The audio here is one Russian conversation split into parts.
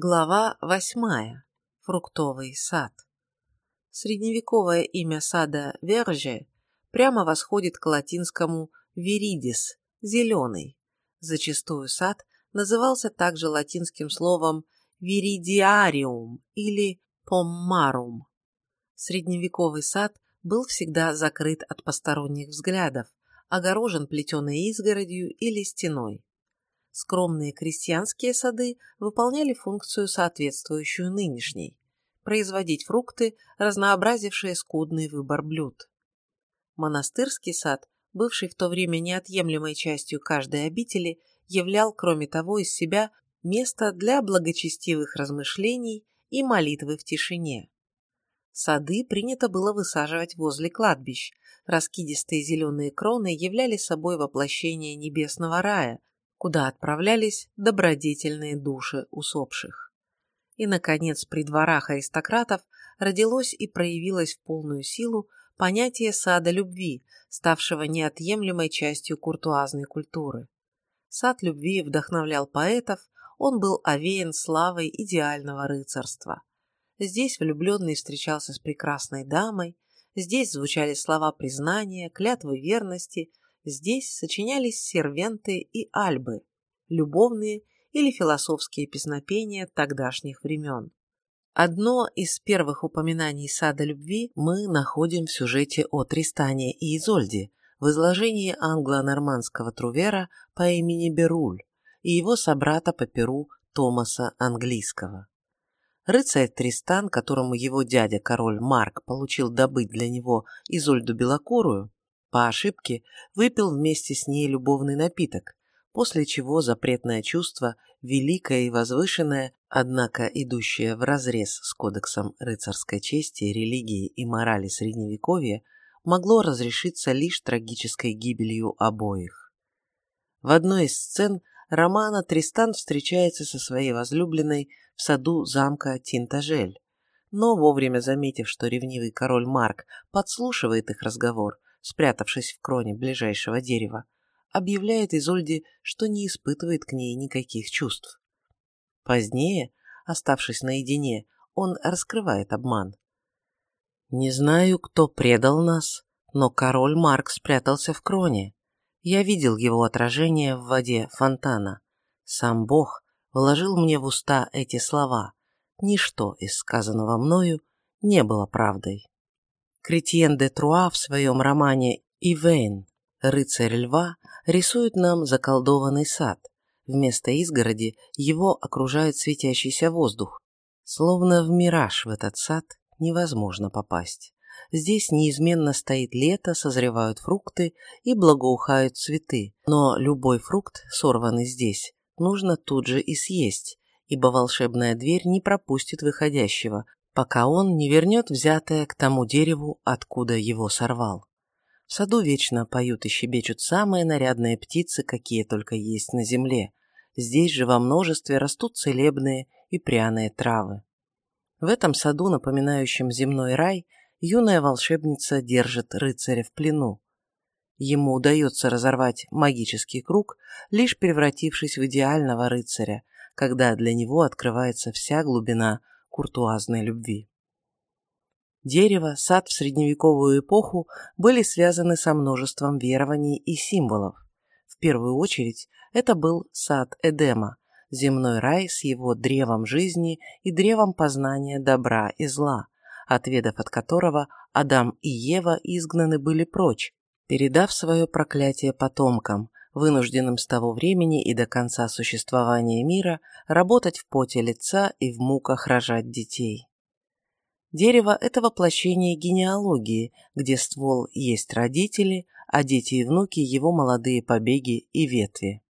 Глава восьмая. Фруктовый сад. Средневековое имя сада Верже прямо восходит к латинскому «виридис» – «зеленый». Зачастую сад назывался также латинским словом «виридиариум» или «поммарум». Средневековый сад был всегда закрыт от посторонних взглядов, огорожен плетеной изгородью или стеной. Скромные крестьянские сады выполняли функцию, соответствующую нынешней – производить фрукты, разнообразившие скудный выбор блюд. Монастырский сад, бывший в то время неотъемлемой частью каждой обители, являл, кроме того, из себя место для благочестивых размышлений и молитвы в тишине. Сады принято было высаживать возле кладбищ. Раскидистые зеленые кроны являли собой воплощение небесного рая, куда отправлялись добродетельные души усопших. И, наконец, при дворах аристократов родилось и проявилось в полную силу понятие сада любви, ставшего неотъемлемой частью куртуазной культуры. Сад любви вдохновлял поэтов, он был овеян славой идеального рыцарства. Здесь влюбленный встречался с прекрасной дамой, здесь звучали слова признания, клятвы верности, Здесь сочинялись сервенты и альбы, любовные или философские песнопения тогдашних времен. Одно из первых упоминаний сада любви мы находим в сюжете о Тристане и Изольде в изложении англо-нормандского трувера по имени Беруль и его собрата по перу Томаса Английского. Рыцарь Тристан, которому его дядя король Марк получил добыть для него Изольду Белокурую, по ошибке выпил вместе с ней любовный напиток, после чего запретное чувство, великое и возвышенное, однако идущее вразрез с кодексом рыцарской чести, религии и морали Средневековья, могло разрешиться лишь трагической гибелью обоих. В одной из сцен романа Тристан встречается со своей возлюбленной в саду замка Тинтажель, но вовремя заметив, что ревнивый король Марк подслушивает их разговор, спрятавшись в кроне ближайшего дерева, объявляет Изольде, что не испытывает к ней никаких чувств. Позднее, оставшись наедине, он раскрывает обман. «Не знаю, кто предал нас, но король Марк спрятался в кроне. Я видел его отражение в воде фонтана. Сам Бог вложил мне в уста эти слова. Ничто из сказанного мною не было правдой. Кретьен де Труа в своем романе «Ивейн. Рыцарь льва» рисует нам заколдованный сад. Вместо изгороди его окружает светящийся воздух. Словно в мираж в этот сад невозможно попасть. Здесь неизменно стоит лето, созревают фрукты и благоухают цветы. Но любой фрукт, сорванный здесь, нужно тут же и съесть, ибо волшебная дверь не пропустит выходящего, пока он не вернет взятое к тому дереву, откуда его сорвал. В саду вечно поют и щебечут самые нарядные птицы, какие только есть на земле. Здесь же во множестве растут целебные и пряные травы. В этом саду, напоминающем земной рай, юная волшебница держит рыцаря в плену. Ему удается разорвать магический круг, лишь превратившись в идеального рыцаря, когда для него открывается вся глубина куртуазной любви. Дерево, сад в средневековую эпоху были связаны со множеством верований и символов. В первую очередь это был сад Эдема, земной рай с его древом жизни и древом познания добра и зла, отведав от которого Адам и Ева изгнаны были прочь, передав свое проклятие потомкам, вынужденным с того времени и до конца существования мира работать в поте лица и в муках рожать детей. Дерево – это воплощение генеалогии, где ствол есть родители, а дети и внуки – его молодые побеги и ветви.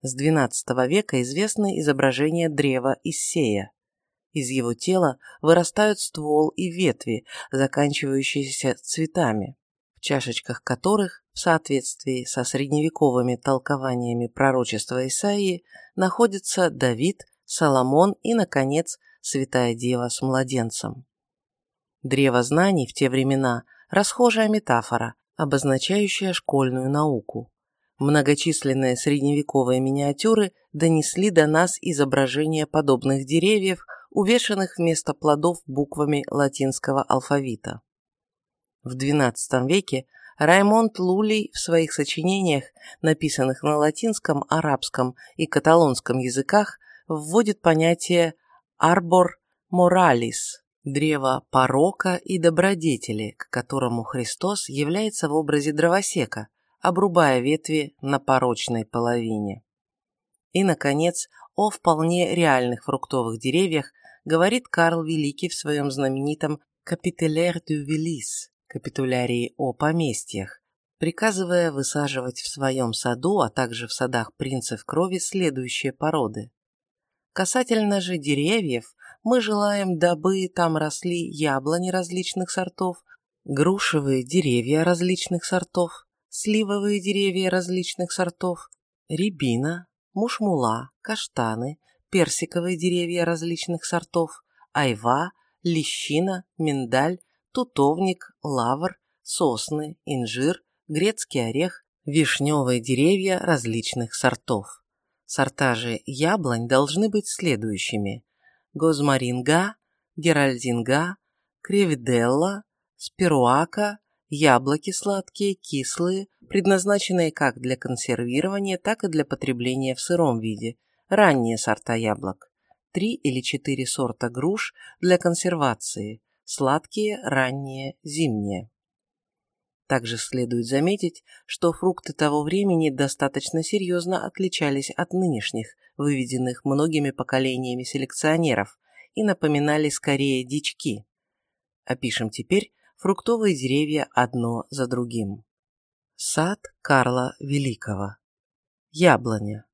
С XII века известны изображения древа Иссея. Из его тела вырастают ствол и ветви, заканчивающиеся цветами чашечках которых, в соответствии со средневековыми толкованиями пророчества Исаии, находятся Давид, Соломон и, наконец, Святая Дева с младенцем. Древо знаний в те времена – расхожая метафора, обозначающая школьную науку. Многочисленные средневековые миниатюры донесли до нас изображения подобных деревьев, увешанных вместо плодов буквами латинского алфавита. В XII веке Раймонд Лулей в своих сочинениях, написанных на латинском, арабском и каталонском языках, вводит понятие «арбор моралис» – древо порока и добродетели, к которому Христос является в образе дровосека, обрубая ветви на порочной половине. И, наконец, о вполне реальных фруктовых деревьях говорит Карл Великий в своем знаменитом «Капителер дю Велис» капитулярии о поместьях, приказывая высаживать в своем саду, а также в садах принцев крови следующие породы. Касательно же деревьев, мы желаем, дабы там росли яблони различных сортов, грушевые деревья различных сортов, сливовые деревья различных сортов, рябина, мушмула, каштаны, персиковые деревья различных сортов, айва, лещина, миндаль, тутовник, лавр, сосны, инжир, грецкий орех, вишневые деревья различных сортов. Сорта же яблонь должны быть следующими. Гозмаринга, геральдинга, кривиделла, спируака, яблоки сладкие, кислые, предназначенные как для консервирования, так и для потребления в сыром виде, ранние сорта яблок, три или четыре сорта груш для консервации, сладкие, ранние, зимние. Также следует заметить, что фрукты того времени достаточно серьезно отличались от нынешних, выведенных многими поколениями селекционеров, и напоминали скорее дички. Опишем теперь фруктовые деревья одно за другим. Сад Карла Великого. Яблоня.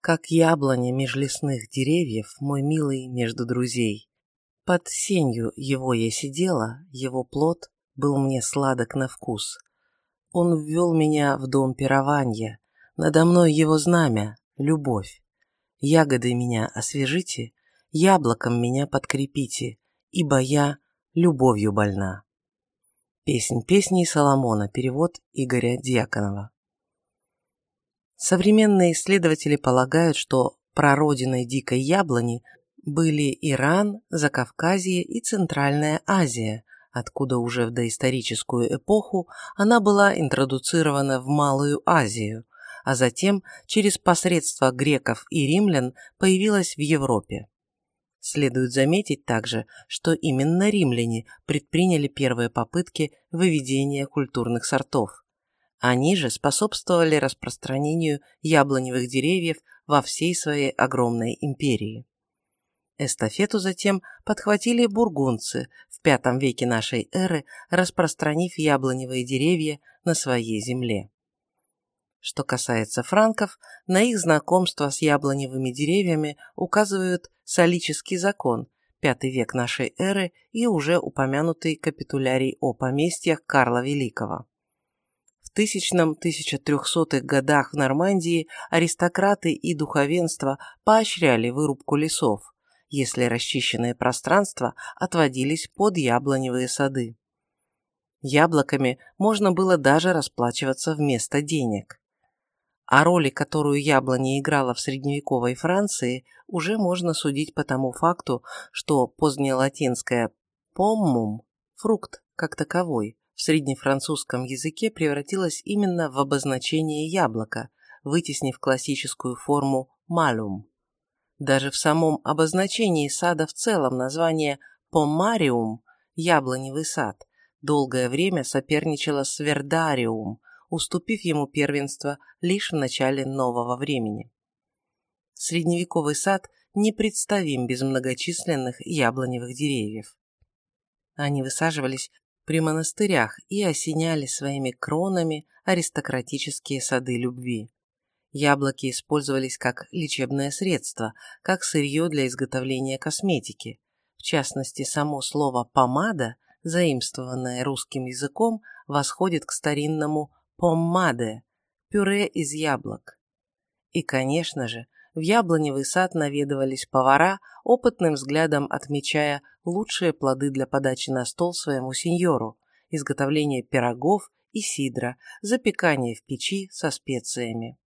Как яблоня меж лесных деревьев, мой милый между друзей. Под сенью его я сидела, его плод был мне сладок на вкус. Он ввел меня в дом пирования, надо мной его знамя, любовь. Ягоды меня освежите, яблоком меня подкрепите, ибо я любовью больна. Песнь песней Соломона, перевод Игоря Дьяконова. Современные исследователи полагают, что прародиной дикой яблони были Иран, Закавказье и Центральная Азия, откуда уже в доисторическую эпоху она была интродуцирована в Малую Азию, а затем через посредство греков и римлян появилась в Европе. Следует заметить также, что именно римляне предприняли первые попытки выведения культурных сортов. Они же способствовали распространению яблоневых деревьев во всей своей огромной империи. Эстафету затем подхватили бургунцы в V веке нашей эры, распространив яблоневые деревья на своей земле. Что касается франков, на их знакомство с яблоневыми деревьями указывают солический закон, V век нашей эры и уже упомянутый капитулярий о поместьях Карла Великого. В тысячном 1300-х годах в Нормандии аристократы и духовенство поощряли вырубку лесов, если расчищенные пространства отводились под яблоневые сады. Яблоками можно было даже расплачиваться вместо денег. О роли, которую яблоня играла в средневековой Франции, уже можно судить по тому факту, что позднелатинское «поммум» – фрукт как таковой, в среднефранцузском языке превратилось именно в обозначение яблока, вытеснив классическую форму «малум». Даже в самом обозначении сада в целом название «помариум» – яблоневый сад – долгое время соперничало с «вердариум», уступив ему первенство лишь в начале нового времени. Средневековый сад непредставим без многочисленных яблоневых деревьев. Они высаживались при монастырях и осеняли своими кронами аристократические сады любви. Яблоки использовались как лечебное средство, как сырье для изготовления косметики. В частности, само слово «помада», заимствованное русским языком, восходит к старинному «поммаде» – пюре из яблок. И, конечно же, в яблоневый сад наведывались повара, опытным взглядом отмечая лучшие плоды для подачи на стол своему сеньору, изготовления пирогов и сидра, запекание в печи со специями.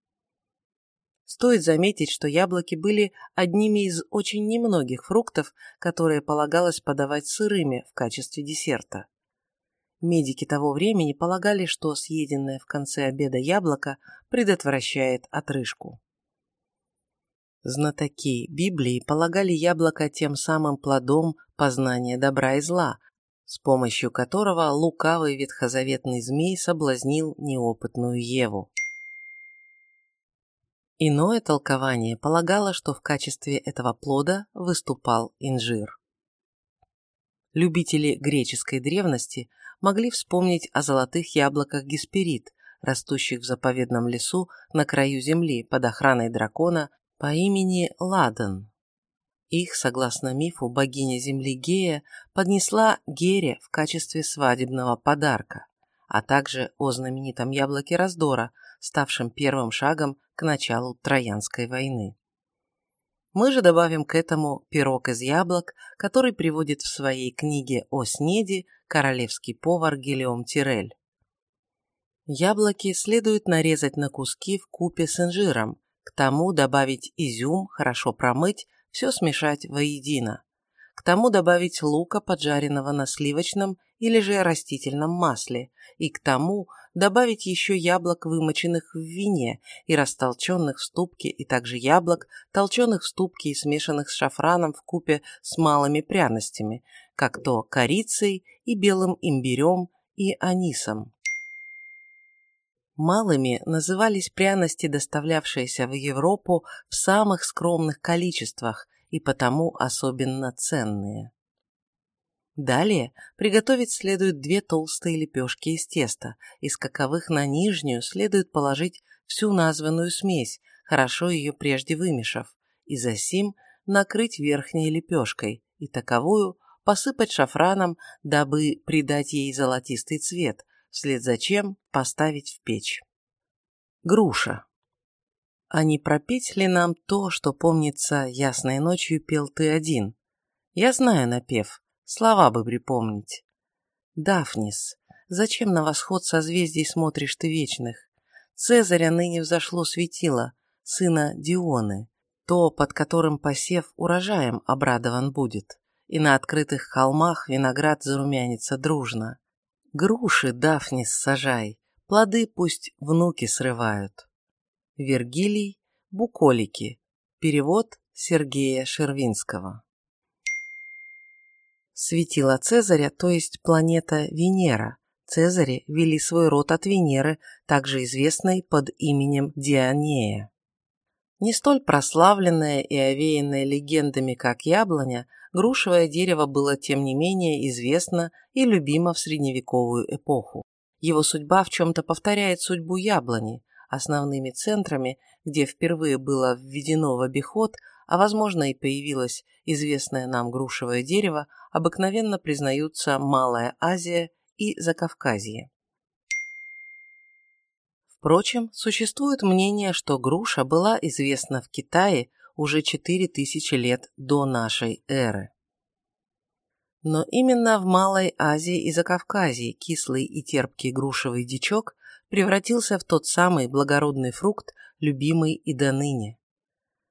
Стоит заметить, что яблоки были одними из очень немногих фруктов, которые полагалось подавать сырыми в качестве десерта. Медики того времени полагали, что съеденное в конце обеда яблоко предотвращает отрыжку. Знатоки Библии полагали яблоко тем самым плодом познания добра и зла, с помощью которого лукавый ветхозаветный змей соблазнил неопытную Еву. Иное толкование полагало, что в качестве этого плода выступал инжир. Любители греческой древности могли вспомнить о золотых яблоках Гесперид, растущих в заповедном лесу на краю земли под охраной дракона по имени Ладан. Их, согласно мифу, богиня земли Гея поднесла Гере в качестве свадебного подарка, а также о знаменитом яблоке раздора, ставшем первым шагом к началу Троянской войны. Мы же добавим к этому пирог из яблок, который приводит в своей книге о снеди королевский повар Гелиом Тирель. Яблоки следует нарезать на куски в купе с инжиром, к тому добавить изюм, хорошо промыть, все смешать воедино. К тому добавить лука, поджаренного на сливочном или же растительном масле, и к тому добавить еще яблок, вымоченных в вине и растолченных в ступке, и также яблок, толченых в ступке и смешанных с шафраном в купе с малыми пряностями, как то корицей и белым имбирем и анисом. Малыми назывались пряности, доставлявшиеся в Европу в самых скромных количествах и потому особенно ценные. Далее приготовить следует две толстые лепешки из теста, из каковых на нижнюю следует положить всю названную смесь, хорошо ее прежде вымешав, и засим накрыть верхней лепешкой и таковую посыпать шафраном, дабы придать ей золотистый цвет, вслед за чем поставить в печь. Груша. А не пропеть ли нам то, что, помнится, ясной ночью пел ты один? Я знаю напев, слова бы припомнить. Дафнис, зачем на восход созвездий смотришь ты вечных? Цезаря ныне взошло светило, сына Дионы, то, под которым посев урожаем обрадован будет, и на открытых холмах виноград зарумянится дружно. Груши, Дафнис, сажай, плоды пусть внуки срывают. Вергилий, Буколики. Перевод Сергея Шервинского. Светило Цезаря, то есть планета Венера. Цезари вели свой род от Венеры, также известной под именем Дионея. Не столь прославленное и овеянное легендами, как яблоня, грушевое дерево было тем не менее известно и любимо в средневековую эпоху. Его судьба в чем-то повторяет судьбу яблони, основными центрами, где впервые было введено в обиход, а возможно и появилось известное нам грушевое дерево, обыкновенно признаются Малая Азия и Закавказье. Впрочем, существует мнение, что груша была известна в Китае уже 4000 лет до нашей эры. Но именно в Малой Азии и Закавказье кислый и терпкий грушевый дичок превратился в тот самый благородный фрукт, любимый и до ныне.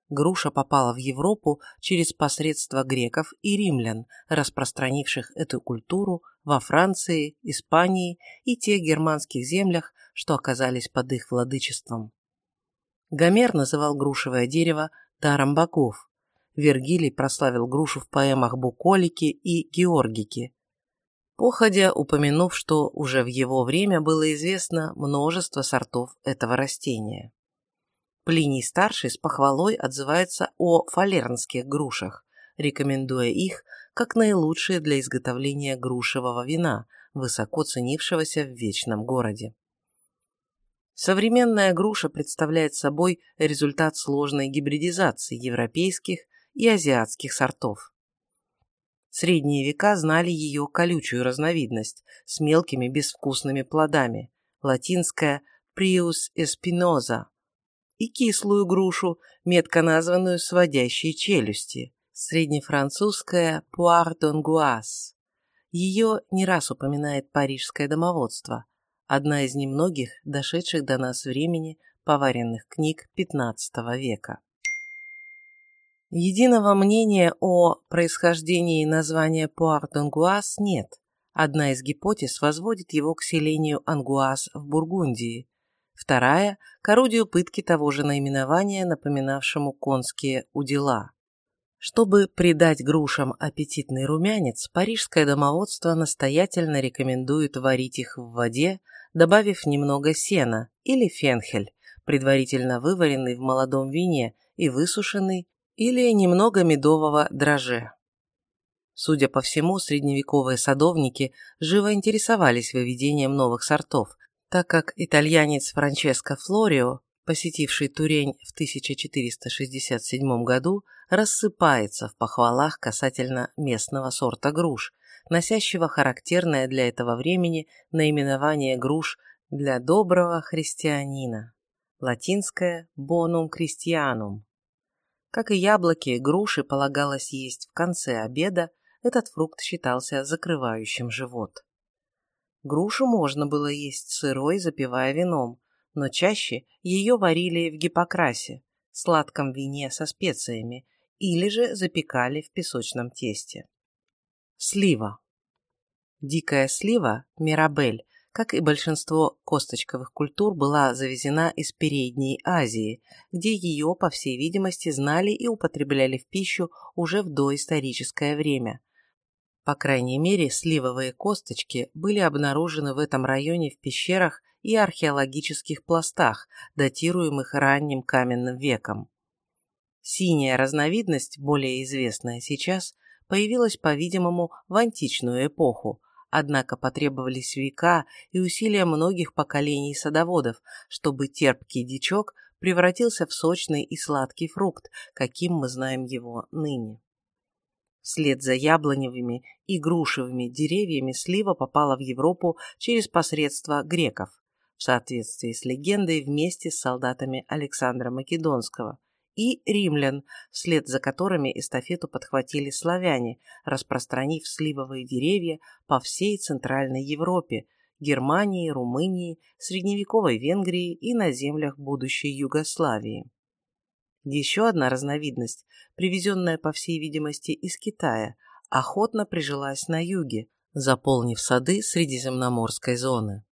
Груша попала в Европу через посредство греков и римлян, распространивших эту культуру во Франции, Испании и тех германских землях, что оказались под их владычеством. Гомер называл грушевое дерево даром богов, Вергилий прославил грушу в поэмах «Буколики» и «Георгики», походя упомянув, что уже в его время было известно множество сортов этого растения. Плиний старший с похвалой отзывается о фалернских грушах, рекомендуя их как наилучшие для изготовления грушевого вина, высоко ценившегося в вечном городе. Современная груша представляет собой результат сложной гибридизации европейских и азиатских сортов. Средние века знали ее колючую разновидность с мелкими безвкусными плодами, латинская Prius espinosa, и кислую грушу, метко названную сводящей челюсти, среднефранцузская Poire d'Angoisse. Ее не раз упоминает парижское домоводство, одна из немногих дошедших до нас времени поваренных книг XV века. Единого мнения о происхождении названия Пуар-d'Ангуас нет. Одна из гипотез возводит его к селению Ангуас в Бургундии, вторая – к орудию пытки того же наименования, напоминавшему конские удила. Чтобы придать грушам аппетитный румянец, парижское домоводство настоятельно рекомендует варить их в воде, добавив немного сена или фенхель, предварительно вываренный в молодом вине и высушенный или немного медового дрожжа. Судя по всему, средневековые садовники живо интересовались выведением новых сортов, так как итальянец Франческо Флорио, посетивший Турень в 1467 году, рассыпается в похвалах касательно местного сорта груш, носящего характерное для этого времени наименование груш для доброго христианина, латинское «bonum christianum», как и яблоки, груши полагалось есть в конце обеда, этот фрукт считался закрывающим живот. Грушу можно было есть сырой, запивая вином, но чаще ее варили в гипокрасе, сладком вине со специями, или же запекали в песочном тесте. Слива. Дикая слива, мирабель, как и большинство косточковых культур, была завезена из Передней Азии, где ее, по всей видимости, знали и употребляли в пищу уже в доисторическое время. По крайней мере, сливовые косточки были обнаружены в этом районе в пещерах и археологических пластах, датируемых ранним каменным веком. Синяя разновидность, более известная сейчас, появилась, по-видимому, в античную эпоху, Однако потребовались века и усилия многих поколений садоводов, чтобы терпкий дичок превратился в сочный и сладкий фрукт, каким мы знаем его ныне. Вслед за яблоневыми и грушевыми деревьями слива попала в Европу через посредство греков, в соответствии с легендой вместе с солдатами Александра Македонского – и римлян, вслед за которыми эстафету подхватили славяне, распространив сливовые деревья по всей Центральной Европе, Германии, Румынии, средневековой Венгрии и на землях будущей Югославии. Еще одна разновидность, привезенная, по всей видимости, из Китая, охотно прижилась на юге, заполнив сады Средиземноморской зоны.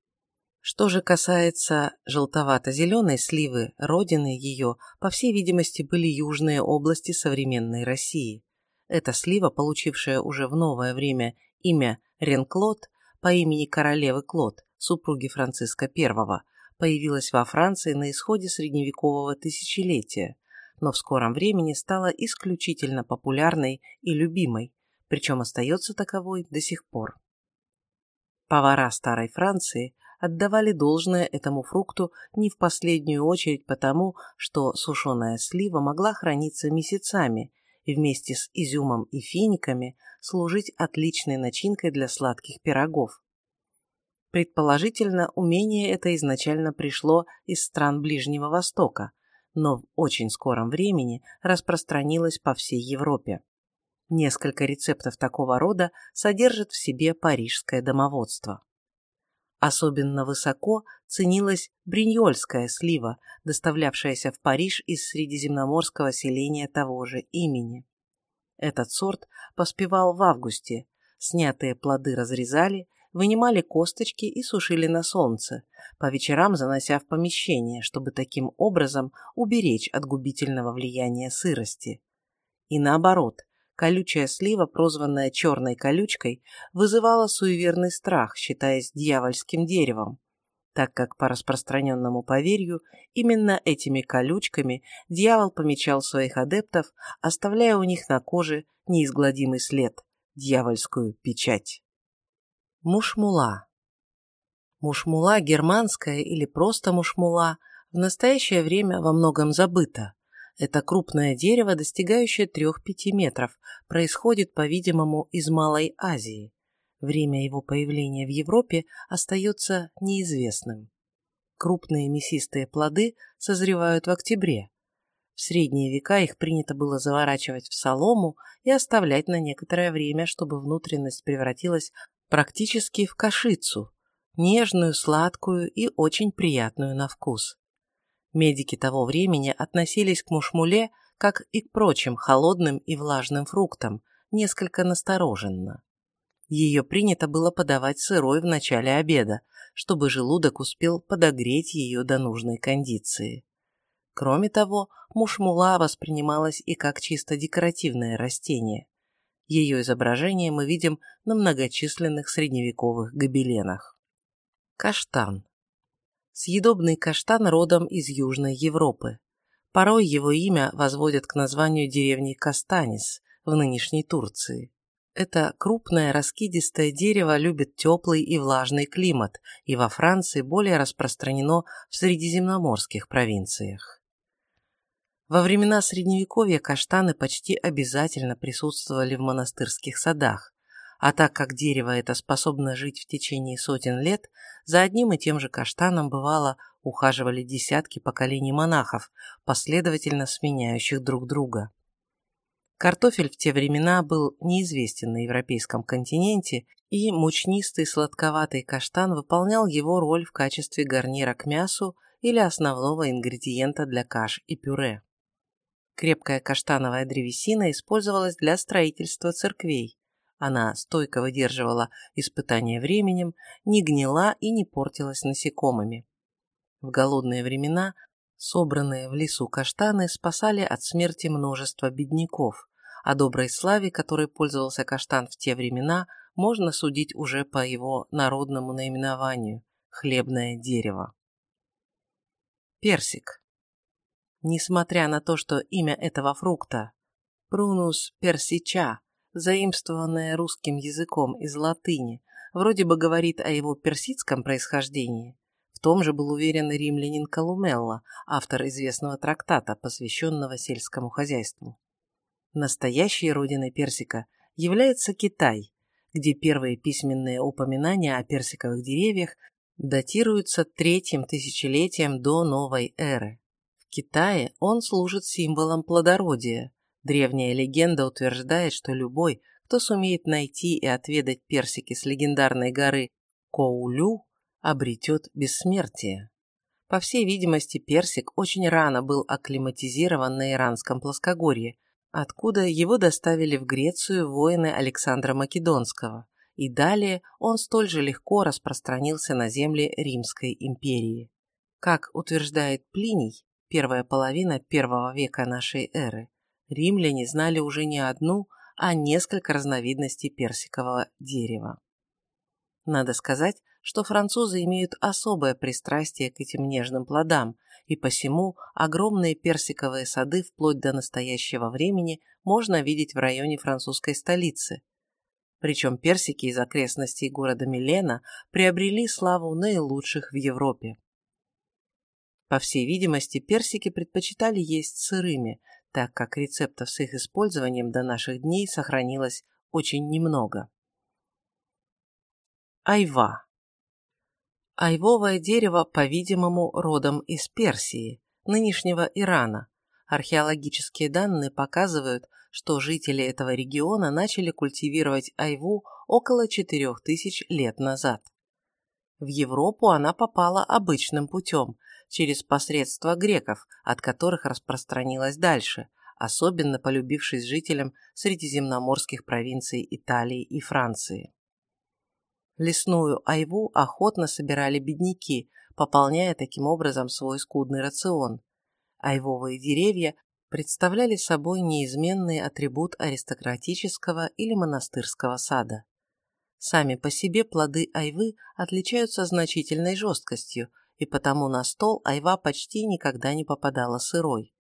Что же касается желтовато-зеленой сливы, родины ее, по всей видимости, были южные области современной России. Эта слива, получившая уже в новое время имя Ренклот по имени королевы Клод, супруги Франциска I, появилась во Франции на исходе средневекового тысячелетия, но в скором времени стала исключительно популярной и любимой, причем остается таковой до сих пор. Повара старой Франции – отдавали должное этому фрукту не в последнюю очередь потому, что сушеная слива могла храниться месяцами и вместе с изюмом и финиками служить отличной начинкой для сладких пирогов. Предположительно, умение это изначально пришло из стран Ближнего Востока, но в очень скором времени распространилось по всей Европе. Несколько рецептов такого рода содержит в себе парижское домоводство. Особенно высоко ценилась бриньольская слива, доставлявшаяся в Париж из средиземноморского селения того же имени. Этот сорт поспевал в августе. Снятые плоды разрезали, вынимали косточки и сушили на солнце, по вечерам занося в помещение, чтобы таким образом уберечь от губительного влияния сырости. И наоборот, Колючая слива, прозванная черной колючкой, вызывала суеверный страх, считаясь дьявольским деревом, так как по распространенному поверью именно этими колючками дьявол помечал своих адептов, оставляя у них на коже неизгладимый след – дьявольскую печать. Мушмула Мушмула германская или просто мушмула в настоящее время во многом забыта, это крупное дерево, достигающее 3-5 метров, происходит, по-видимому, из Малой Азии. Время его появления в Европе остается неизвестным. Крупные мясистые плоды созревают в октябре. В средние века их принято было заворачивать в солому и оставлять на некоторое время, чтобы внутренность превратилась практически в кашицу, нежную, сладкую и очень приятную на вкус. Медики того времени относились к мушмуле, как и к прочим холодным и влажным фруктам, несколько настороженно. Ее принято было подавать сырой в начале обеда, чтобы желудок успел подогреть ее до нужной кондиции. Кроме того, мушмула воспринималась и как чисто декоративное растение. Ее изображение мы видим на многочисленных средневековых гобеленах. Каштан. Съедобный каштан родом из Южной Европы. Порой его имя возводят к названию деревни Кастанис в нынешней Турции. Это крупное раскидистое дерево любит теплый и влажный климат и во Франции более распространено в средиземноморских провинциях. Во времена Средневековья каштаны почти обязательно присутствовали в монастырских садах, а так как дерево это способно жить в течение сотен лет, за одним и тем же каштаном бывало ухаживали десятки поколений монахов, последовательно сменяющих друг друга. Картофель в те времена был неизвестен на европейском континенте, и мучнистый сладковатый каштан выполнял его роль в качестве гарнира к мясу или основного ингредиента для каш и пюре. Крепкая каштановая древесина использовалась для строительства церквей. Она стойко выдерживала испытания временем, не гнила и не портилась насекомыми. В голодные времена Собранные в лесу каштаны спасали от смерти множество бедняков. О доброй славе, которой пользовался каштан в те времена, можно судить уже по его народному наименованию – хлебное дерево. Персик. Несмотря на то, что имя этого фрукта – прунус персича, заимствованное русским языком из латыни, вроде бы говорит о его персидском происхождении, в том же был уверен римлянин Колумелла, автор известного трактата, посвященного сельскому хозяйству. Настоящей родиной персика является Китай, где первые письменные упоминания о персиковых деревьях датируются третьим тысячелетием до новой эры. Китае он служит символом плодородия. Древняя легенда утверждает, что любой, кто сумеет найти и отведать персики с легендарной горы Коулю, обретет бессмертие. По всей видимости, персик очень рано был акклиматизирован на Иранском плоскогорье, откуда его доставили в Грецию воины Александра Македонского, и далее он столь же легко распространился на земли Римской империи. Как утверждает Плиний, первая половина первого века нашей эры, римляне знали уже не одну, а несколько разновидностей персикового дерева. Надо сказать, что французы имеют особое пристрастие к этим нежным плодам, и посему огромные персиковые сады вплоть до настоящего времени можно видеть в районе французской столицы. Причем персики из окрестностей города Милена приобрели славу наилучших в Европе. По всей видимости, персики предпочитали есть сырыми, так как рецептов с их использованием до наших дней сохранилось очень немного. Айва Айвовое дерево, по-видимому, родом из Персии, нынешнего Ирана. Археологические данные показывают, что жители этого региона начали культивировать айву около 4000 лет назад. В Европу она попала обычным путем, через посредство греков, от которых распространилась дальше, особенно полюбившись жителям средиземноморских провинций Италии и Франции. Лесную айву охотно собирали бедняки, пополняя таким образом свой скудный рацион. Айвовые деревья представляли собой неизменный атрибут аристократического или монастырского сада. Сами по себе плоды айвы отличаются значительной жесткостью, и потому на стол айва почти никогда не попадала сырой.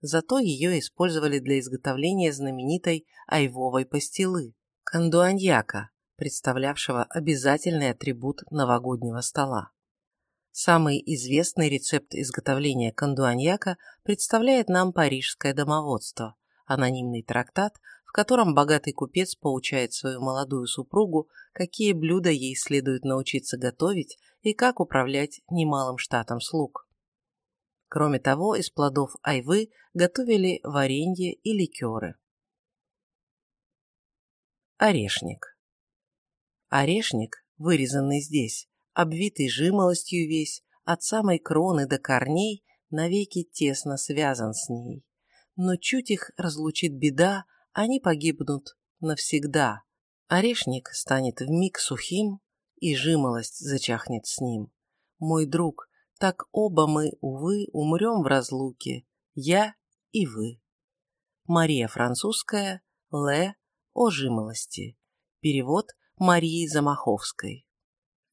Зато ее использовали для изготовления знаменитой айвовой пастилы – кандуаньяка, представлявшего обязательный атрибут новогоднего стола. Самый известный рецепт изготовления кандуаньяка представляет нам парижское домоводство, анонимный трактат, в котором богатый купец поучает свою молодую супругу, какие блюда ей следует научиться готовить и как управлять немалым штатом слуг. Кроме того, из плодов айвы готовили варенье и ликеры. Орешник Орешник, вырезанный здесь, обвитый жимолостью весь, от самой кроны до корней, навеки тесно связан с ней. Но чуть их разлучит беда, они погибнут навсегда. Орешник станет вмиг сухим, и жимолость зачахнет с ним. Мой друг, так оба мы, увы, умрем в разлуке, я и вы. Мария Французская, Ле о жимолости. Перевод Марии Замаховской.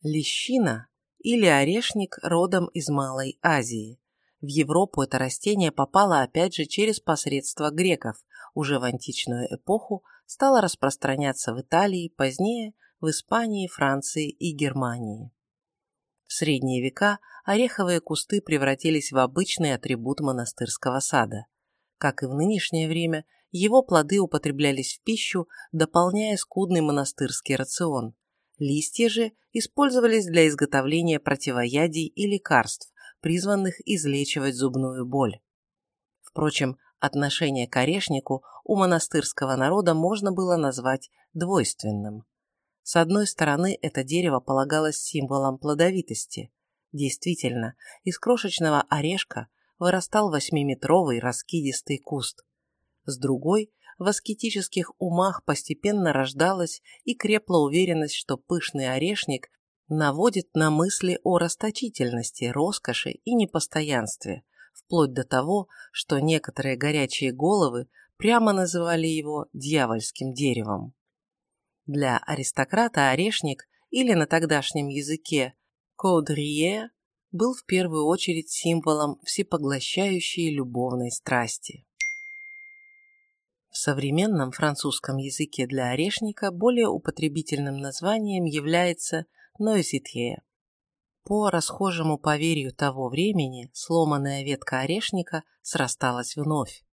Лещина или орешник родом из Малой Азии. В Европу это растение попало опять же через посредство греков, уже в античную эпоху стало распространяться в Италии, позднее в Испании, Франции и Германии. В средние века ореховые кусты превратились в обычный атрибут монастырского сада. Как и в нынешнее время, его плоды употреблялись в пищу, дополняя скудный монастырский рацион. Листья же использовались для изготовления противоядий и лекарств, призванных излечивать зубную боль. Впрочем, отношение к орешнику у монастырского народа можно было назвать двойственным. С одной стороны, это дерево полагалось символом плодовитости. Действительно, из крошечного орешка вырастал восьмиметровый раскидистый куст. С другой, в аскетических умах постепенно рождалась и крепла уверенность, что пышный орешник наводит на мысли о расточительности, роскоши и непостоянстве, вплоть до того, что некоторые горячие головы прямо называли его дьявольским деревом. Для аристократа орешник, или на тогдашнем языке каудрие, был в первую очередь символом всепоглощающей любовной страсти. В современном французском языке для орешника более употребительным названием является нойзитье. По расхожему поверью того времени сломанная ветка орешника срасталась вновь.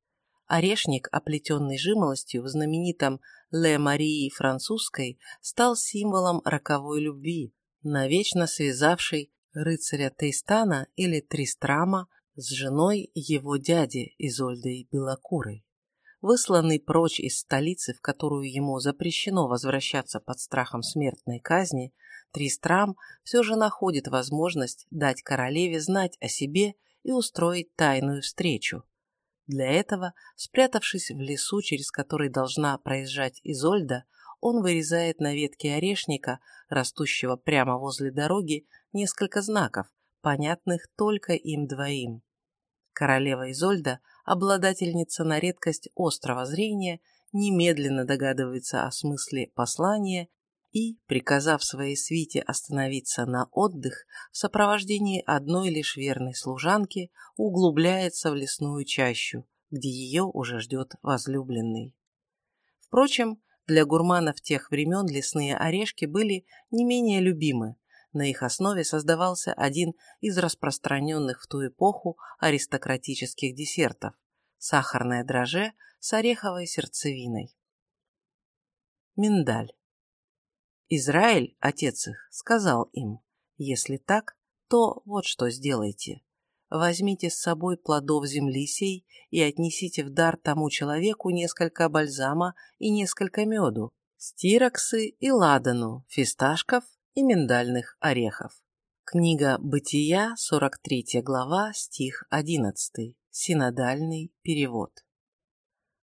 Орешник, оплетенный жимолостью в знаменитом «Ле Марии» французской, стал символом роковой любви, навечно связавшей рыцаря Тейстана или Тристрама с женой его дяди Изольдой Белокурой высланный прочь из столицы, в которую ему запрещено возвращаться под страхом смертной казни, Тристрам все же находит возможность дать королеве знать о себе и устроить тайную встречу. Для этого, спрятавшись в лесу, через который должна проезжать Изольда, он вырезает на ветке орешника, растущего прямо возле дороги, несколько знаков, понятных только им двоим. Королева Изольда обладательница на редкость острого зрения, немедленно догадывается о смысле послания и, приказав своей свите остановиться на отдых, в сопровождении одной лишь верной служанки углубляется в лесную чащу, где ее уже ждет возлюбленный. Впрочем, для гурманов тех времен лесные орешки были не менее любимы, на их основе создавался один из распространенных в ту эпоху аристократических десертов – сахарное драже с ореховой сердцевиной. Миндаль. Израиль, отец их, сказал им, если так, то вот что сделайте. Возьмите с собой плодов земли сей и отнесите в дар тому человеку несколько бальзама и несколько меду, стироксы и ладану, фисташков и миндальных орехов. Книга «Бытия», 43 глава, стих 11, синодальный перевод.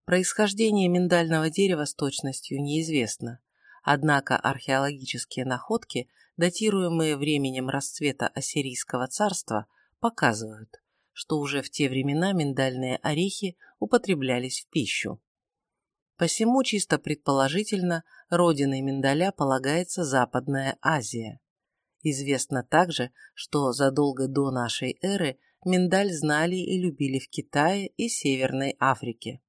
Происхождение миндального дерева с точностью неизвестно, однако археологические находки, датируемые временем расцвета Ассирийского царства, показывают, что уже в те времена миндальные орехи употреблялись в пищу. Посему чисто предположительно родиной миндаля полагается Западная Азия. Известно также, что задолго до нашей эры миндаль знали и любили в Китае и Северной Африке.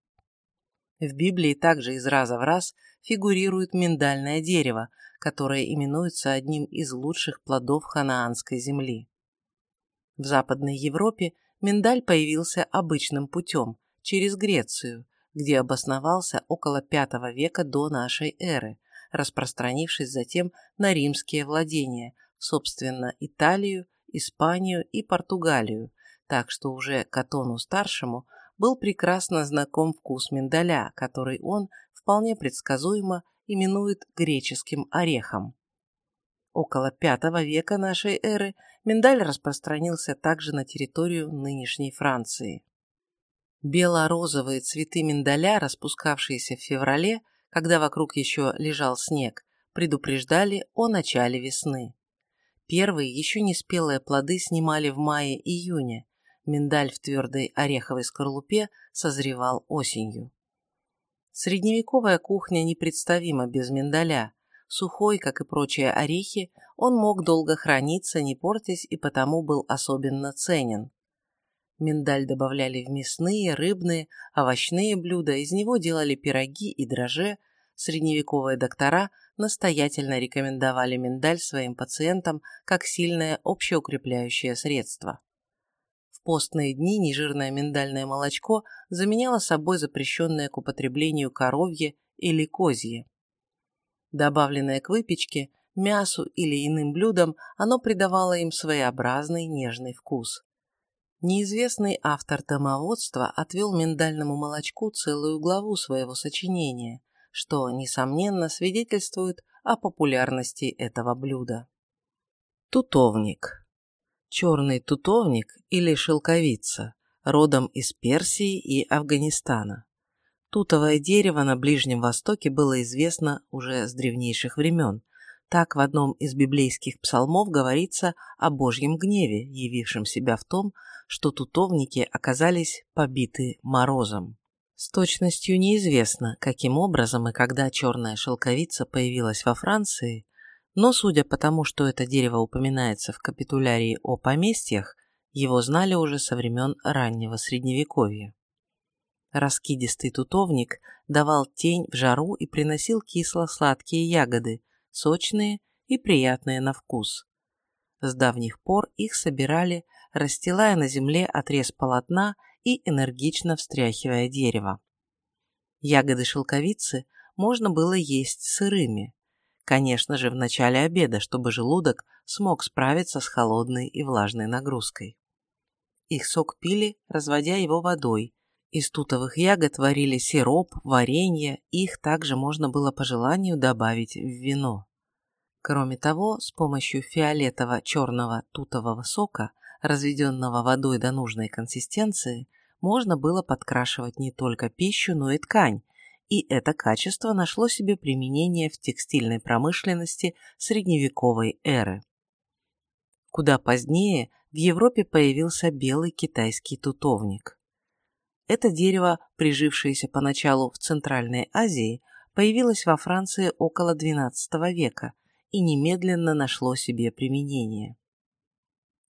В Библии также из раза в раз фигурирует миндальное дерево, которое именуется одним из лучших плодов ханаанской земли. В Западной Европе миндаль появился обычным путем, через Грецию, где обосновался около V века до нашей эры, распространившись затем на римские владения, собственно, Италию, Испанию и Португалию, так что уже Катону-старшему был прекрасно знаком вкус миндаля, который он вполне предсказуемо именует греческим орехом. около V века нашей эры, миндаль распространился также на территорию нынешней Франции. Бело-розовые цветы миндаля, распускавшиеся в феврале, когда вокруг еще лежал снег, предупреждали о начале весны. Первые еще не спелые плоды снимали в мае-июне, миндаль в твердой ореховой скорлупе созревал осенью. Средневековая кухня непредставима без миндаля. Сухой, как и прочие орехи, он мог долго храниться, не портясь, и потому был особенно ценен. Миндаль добавляли в мясные, рыбные, овощные блюда, из него делали пироги и дрожжи. Средневековые доктора настоятельно рекомендовали миндаль своим пациентам как сильное общеукрепляющее средство постные дни нежирное миндальное молочко заменяло собой запрещенное к употреблению коровье или козье. Добавленное к выпечке, мясу или иным блюдам, оно придавало им своеобразный нежный вкус. Неизвестный автор домоводства отвел миндальному молочку целую главу своего сочинения, что, несомненно, свидетельствует о популярности этого блюда. Тутовник черный тутовник или шелковица, родом из Персии и Афганистана. Тутовое дерево на Ближнем Востоке было известно уже с древнейших времен. Так в одном из библейских псалмов говорится о Божьем гневе, явившем себя в том, что тутовники оказались побиты морозом. С точностью неизвестно, каким образом и когда черная шелковица появилась во Франции, но судя по тому, что это дерево упоминается в капитулярии о поместьях, его знали уже со времен раннего Средневековья. Раскидистый тутовник давал тень в жару и приносил кисло-сладкие ягоды, сочные и приятные на вкус. С давних пор их собирали, расстилая на земле отрез полотна и энергично встряхивая дерево. Ягоды шелковицы можно было есть сырыми, Конечно же, в начале обеда, чтобы желудок смог справиться с холодной и влажной нагрузкой. Их сок пили, разводя его водой. Из тутовых ягод варили сироп, варенье, их также можно было по желанию добавить в вино. Кроме того, с помощью фиолетово-черного тутового сока, разведенного водой до нужной консистенции, можно было подкрашивать не только пищу, но и ткань, и это качество нашло себе применение в текстильной промышленности средневековой эры. Куда позднее в Европе появился белый китайский тутовник. Это дерево, прижившееся поначалу в Центральной Азии, появилось во Франции около XII века и немедленно нашло себе применение.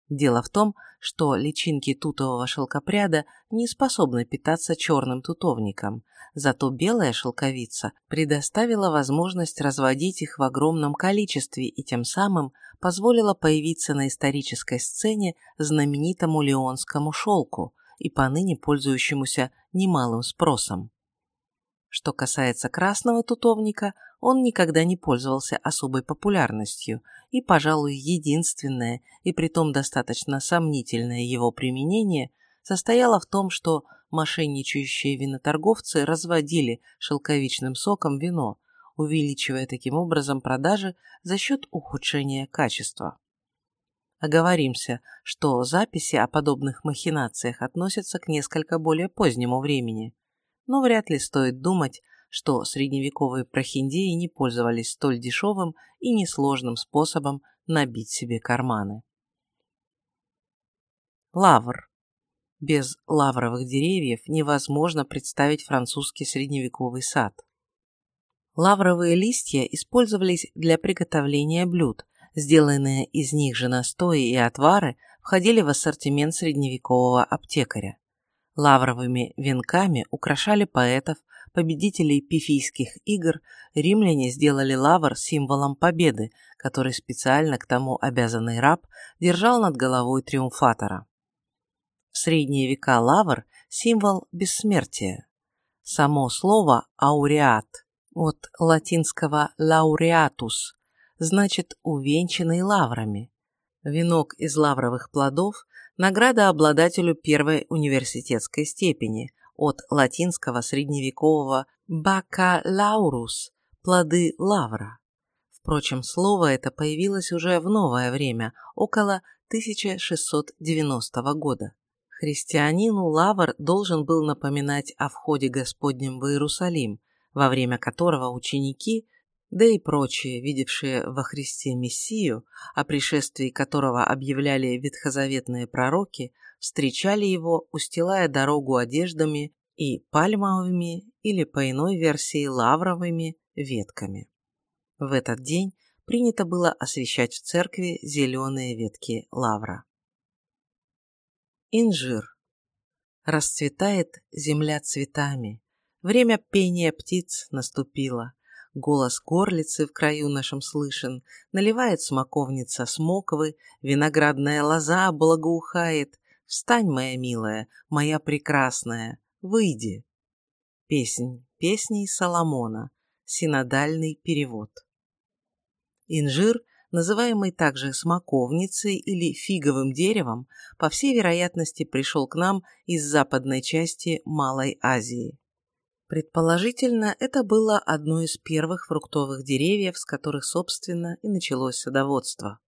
Дело в том, что личинки тутового шелкопряда не способны питаться черным тутовником, зато белая шелковица предоставила возможность разводить их в огромном количестве и тем самым позволила появиться на исторической сцене знаменитому леонскому шелку и поныне пользующемуся немалым спросом. Что касается красного тутовника, он никогда не пользовался особой популярностью, и, пожалуй, единственное, и притом достаточно сомнительное его применение состояло в том, что мошенничающие виноторговцы разводили шелковичным соком вино, увеличивая таким образом продажи за счет ухудшения качества. Оговоримся, что записи о подобных махинациях относятся к несколько более позднему времени но вряд ли стоит думать, что средневековые прохиндеи не пользовались столь дешевым и несложным способом набить себе карманы. Лавр. Без лавровых деревьев невозможно представить французский средневековый сад. Лавровые листья использовались для приготовления блюд, сделанные из них же настои и отвары входили в ассортимент средневекового аптекаря. Лавровыми венками украшали поэтов, победителей пифийских игр, римляне сделали лавр символом победы, который специально к тому обязанный раб держал над головой триумфатора. В средние века лавр – символ бессмертия. Само слово «ауреат» от латинского «laureatus» значит «увенчанный лаврами». Венок из лавровых плодов награда обладателю первой университетской степени от латинского средневекового «bacalaurus» – плоды лавра. Впрочем, слово это появилось уже в новое время, около 1690 года. Христианину Лавр должен был напоминать о входе Господнем в Иерусалим, во время которого ученики, да и прочие, видевшие во Христе Мессию, о пришествии которого объявляли ветхозаветные пророки, встречали его, устилая дорогу одеждами и пальмовыми или по иной версии лавровыми ветками. В этот день принято было освещать в церкви зеленые ветки лавра. Инжир. Расцветает земля цветами. Время пения птиц наступило. Голос горлицы в краю нашем слышен. Наливает смоковница смоковы, виноградная лоза благоухает. Встань, моя милая, моя прекрасная, выйди. Песнь песней Соломона. Синодальный перевод. Инжир, называемый также смоковницей или фиговым деревом, по всей вероятности пришел к нам из западной части Малой Азии. Предположительно, это было одно из первых фруктовых деревьев, с которых, собственно, и началось садоводство.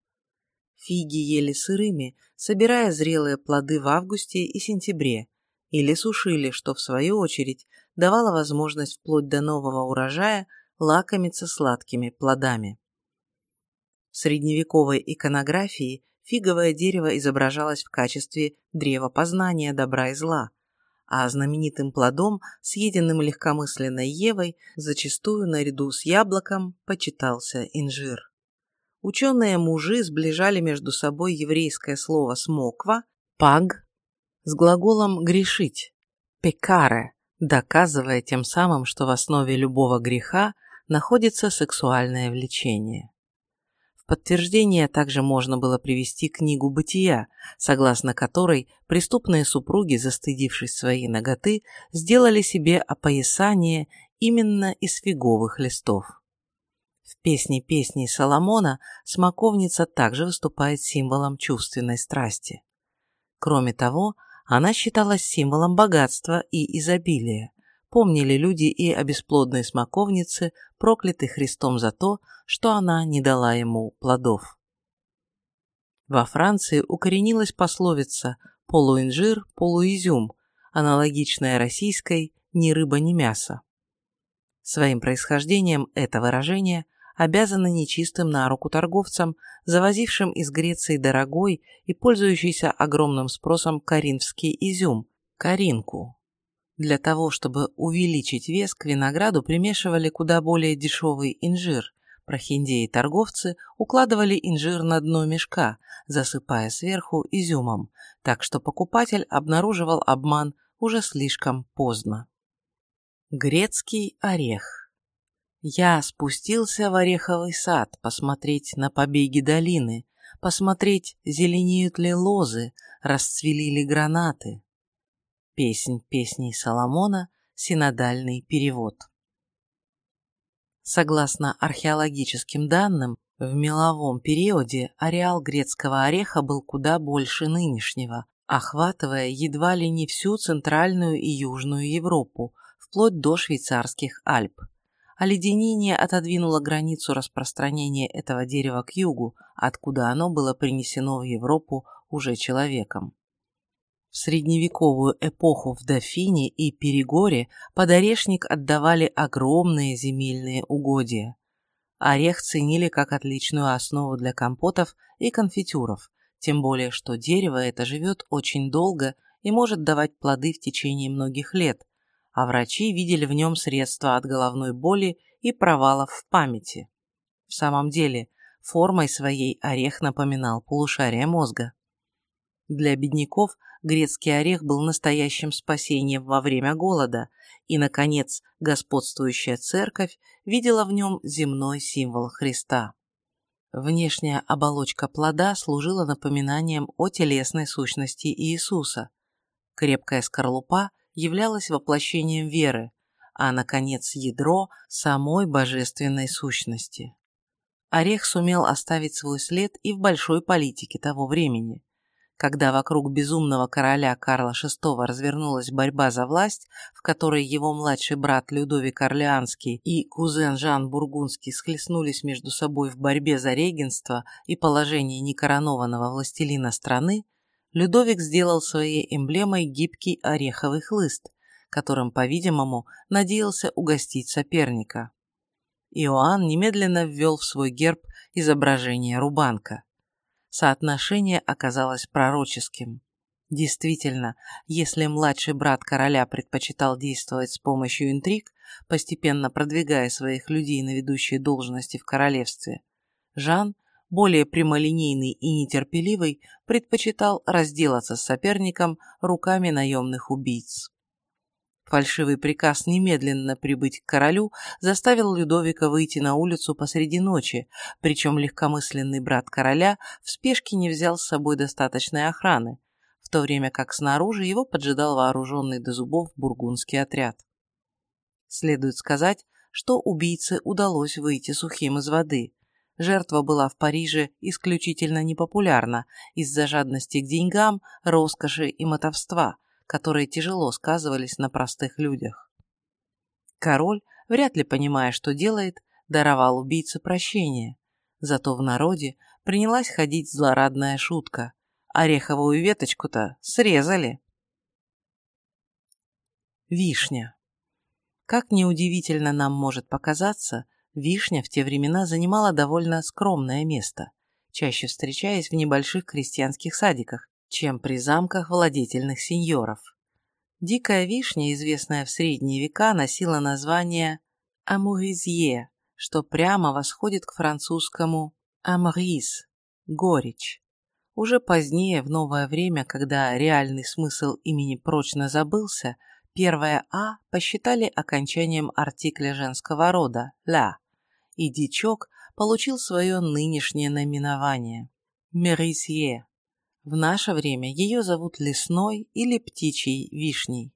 Фиги ели сырыми, собирая зрелые плоды в августе и сентябре, или сушили, что, в свою очередь, давало возможность вплоть до нового урожая лакомиться сладкими плодами. В средневековой иконографии фиговое дерево изображалось в качестве древа познания добра и зла, а знаменитым плодом, съеденным легкомысленной Евой, зачастую наряду с яблоком почитался инжир. Ученые мужи сближали между собой еврейское слово «смоква» – «паг» с глаголом «грешить» – «пекаре», доказывая тем самым, что в основе любого греха находится сексуальное влечение подтверждение также можно было привести книгу «Бытия», согласно которой преступные супруги, застыдившись своей ноготы, сделали себе опоясание именно из фиговых листов. В песне песней Соломона смоковница также выступает символом чувственной страсти. Кроме того, она считалась символом богатства и изобилия, помнили люди и о бесплодной смоковнице, проклятой Христом за то, что она не дала ему плодов. Во Франции укоренилась пословица «полуинжир, полуизюм», аналогичная российской «ни рыба, ни мясо». Своим происхождением это выражение обязано нечистым на руку торговцам, завозившим из Греции дорогой и пользующийся огромным спросом коринфский изюм – коринку, для того, чтобы увеличить вес, к винограду примешивали куда более дешевый инжир. Прохиндеи-торговцы укладывали инжир на дно мешка, засыпая сверху изюмом, так что покупатель обнаруживал обман уже слишком поздно. Грецкий орех Я спустился в ореховый сад посмотреть на побеги долины, посмотреть, зеленеют ли лозы, расцвели ли гранаты. Песнь песней Соломона, синодальный перевод. Согласно археологическим данным, в меловом периоде ареал грецкого ореха был куда больше нынешнего, охватывая едва ли не всю Центральную и Южную Европу, вплоть до швейцарских Альп. Оледенение отодвинуло границу распространения этого дерева к югу, откуда оно было принесено в Европу уже человеком. В средневековую эпоху в Дофине и Перегоре под орешник отдавали огромные земельные угодья. Орех ценили как отличную основу для компотов и конфитюров, тем более что дерево это живет очень долго и может давать плоды в течение многих лет, а врачи видели в нем средства от головной боли и провалов в памяти. В самом деле, формой своей орех напоминал полушарие мозга. Для бедняков грецкий орех был настоящим спасением во время голода, и, наконец, господствующая церковь видела в нем земной символ Христа. Внешняя оболочка плода служила напоминанием о телесной сущности Иисуса. Крепкая скорлупа являлась воплощением веры, а, наконец, ядро самой божественной сущности. Орех сумел оставить свой след и в большой политике того времени. Когда вокруг безумного короля Карла VI развернулась борьба за власть, в которой его младший брат Людовик Орлеанский и кузен Жан Бургундский схлестнулись между собой в борьбе за регенство и положение некоронованного властелина страны, Людовик сделал своей эмблемой гибкий ореховый хлыст, которым, по-видимому, надеялся угостить соперника. Иоанн немедленно ввел в свой герб изображение рубанка. Соотношение оказалось пророческим. Действительно, если младший брат короля предпочитал действовать с помощью интриг, постепенно продвигая своих людей на ведущие должности в королевстве, Жан, более прямолинейный и нетерпеливый, предпочитал разделаться с соперником руками наемных убийц. Фальшивый приказ немедленно прибыть к королю заставил Людовика выйти на улицу посреди ночи, причем легкомысленный брат короля в спешке не взял с собой достаточной охраны, в то время как снаружи его поджидал вооруженный до зубов бургундский отряд. Следует сказать, что убийце удалось выйти сухим из воды. Жертва была в Париже исключительно непопулярна из-за жадности к деньгам, роскоши и мотовства – которые тяжело сказывались на простых людях. Король, вряд ли понимая, что делает, даровал убийце прощение. Зато в народе принялась ходить злорадная шутка. Ореховую веточку-то срезали. Вишня. Как неудивительно нам может показаться, вишня в те времена занимала довольно скромное место, чаще встречаясь в небольших крестьянских садиках, чем при замках владетельных сеньоров. Дикая вишня, известная в средние века, носила название амуризье, что прямо восходит к французскому амриз – горечь. Уже позднее, в новое время, когда реальный смысл имени прочно забылся, первое «а» посчитали окончанием артикля женского рода – «ля», и дичок получил свое нынешнее наименование – меризье. В наше время ее зовут лесной или птичьей вишней.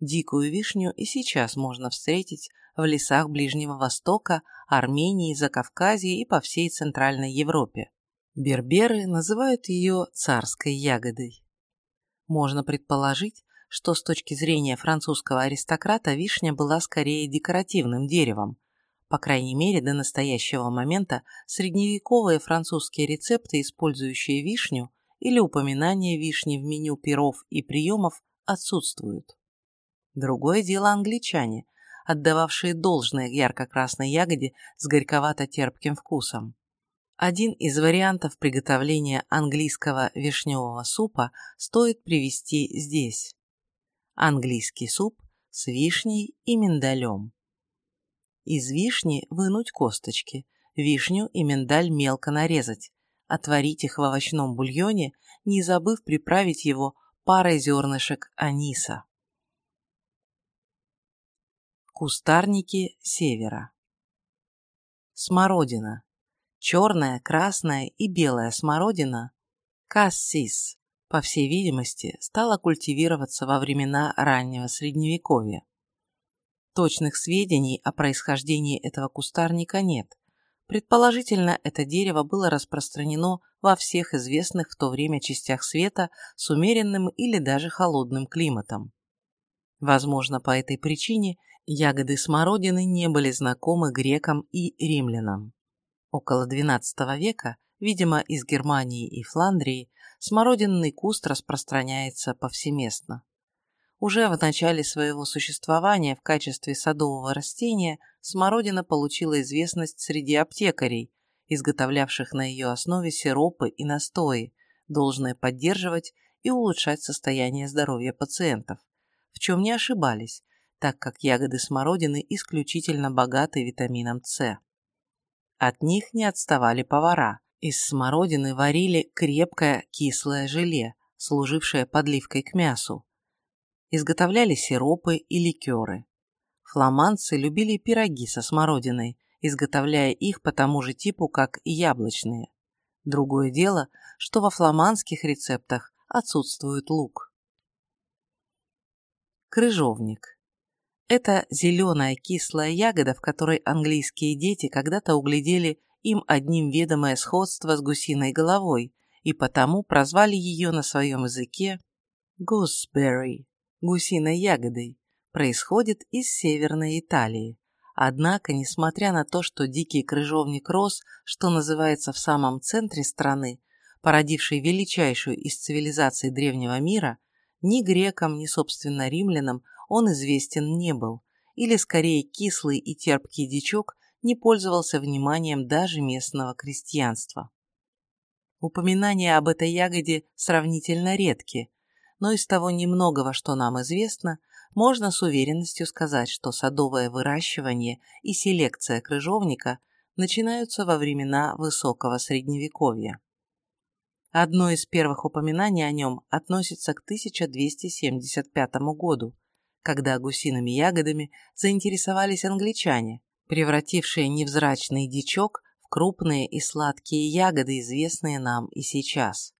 Дикую вишню и сейчас можно встретить в лесах Ближнего Востока, Армении, Закавказья и по всей Центральной Европе. Берберы называют ее царской ягодой. Можно предположить, что с точки зрения французского аристократа вишня была скорее декоративным деревом. По крайней мере, до настоящего момента средневековые французские рецепты, использующие вишню, или упоминания вишни в меню перов и приемов отсутствуют. Другое дело англичане, отдававшие должное ярко-красной ягоде с горьковато-терпким вкусом. Один из вариантов приготовления английского вишневого супа стоит привести здесь. Английский суп с вишней и миндалем. Из вишни вынуть косточки, вишню и миндаль мелко нарезать, отварить их в овощном бульоне, не забыв приправить его парой зернышек аниса. Кустарники севера Смородина. Черная, красная и белая смородина кассис, по всей видимости, стала культивироваться во времена раннего Средневековья. Точных сведений о происхождении этого кустарника нет, Предположительно, это дерево было распространено во всех известных в то время частях света с умеренным или даже холодным климатом. Возможно, по этой причине ягоды смородины не были знакомы грекам и римлянам. Около XII века, видимо, из Германии и Фландрии, смородинный куст распространяется повсеместно. Уже в начале своего существования в качестве садового растения смородина получила известность среди аптекарей, изготовлявших на ее основе сиропы и настои, должное поддерживать и улучшать состояние здоровья пациентов, в чем не ошибались, так как ягоды смородины исключительно богаты витамином С. От них не отставали повара. Из смородины варили крепкое кислое желе, служившее подливкой к мясу, изготовляли сиропы и ликеры. Фламандцы любили пироги со смородиной, изготовляя их по тому же типу, как и яблочные. Другое дело, что во фламандских рецептах отсутствует лук. Крыжовник. Это зеленая кислая ягода, в которой английские дети когда-то углядели им одним ведомое сходство с гусиной головой и потому прозвали ее на своем языке gooseberry, гусиной ягодой, происходит из Северной Италии. Однако, несмотря на то, что дикий крыжовник рос, что называется в самом центре страны, породивший величайшую из цивилизаций древнего мира, ни грекам, ни, собственно, римлянам он известен не был, или скорее кислый и терпкий дичок не пользовался вниманием даже местного крестьянства. Упоминания об этой ягоде сравнительно редки, но из того немногого, что нам известно, можно с уверенностью сказать, что садовое выращивание и селекция крыжовника начинаются во времена высокого средневековья. Одно из первых упоминаний о нем относится к 1275 году, когда гусиными ягодами заинтересовались англичане, превратившие невзрачный дичок в крупные и сладкие ягоды, известные нам и сейчас.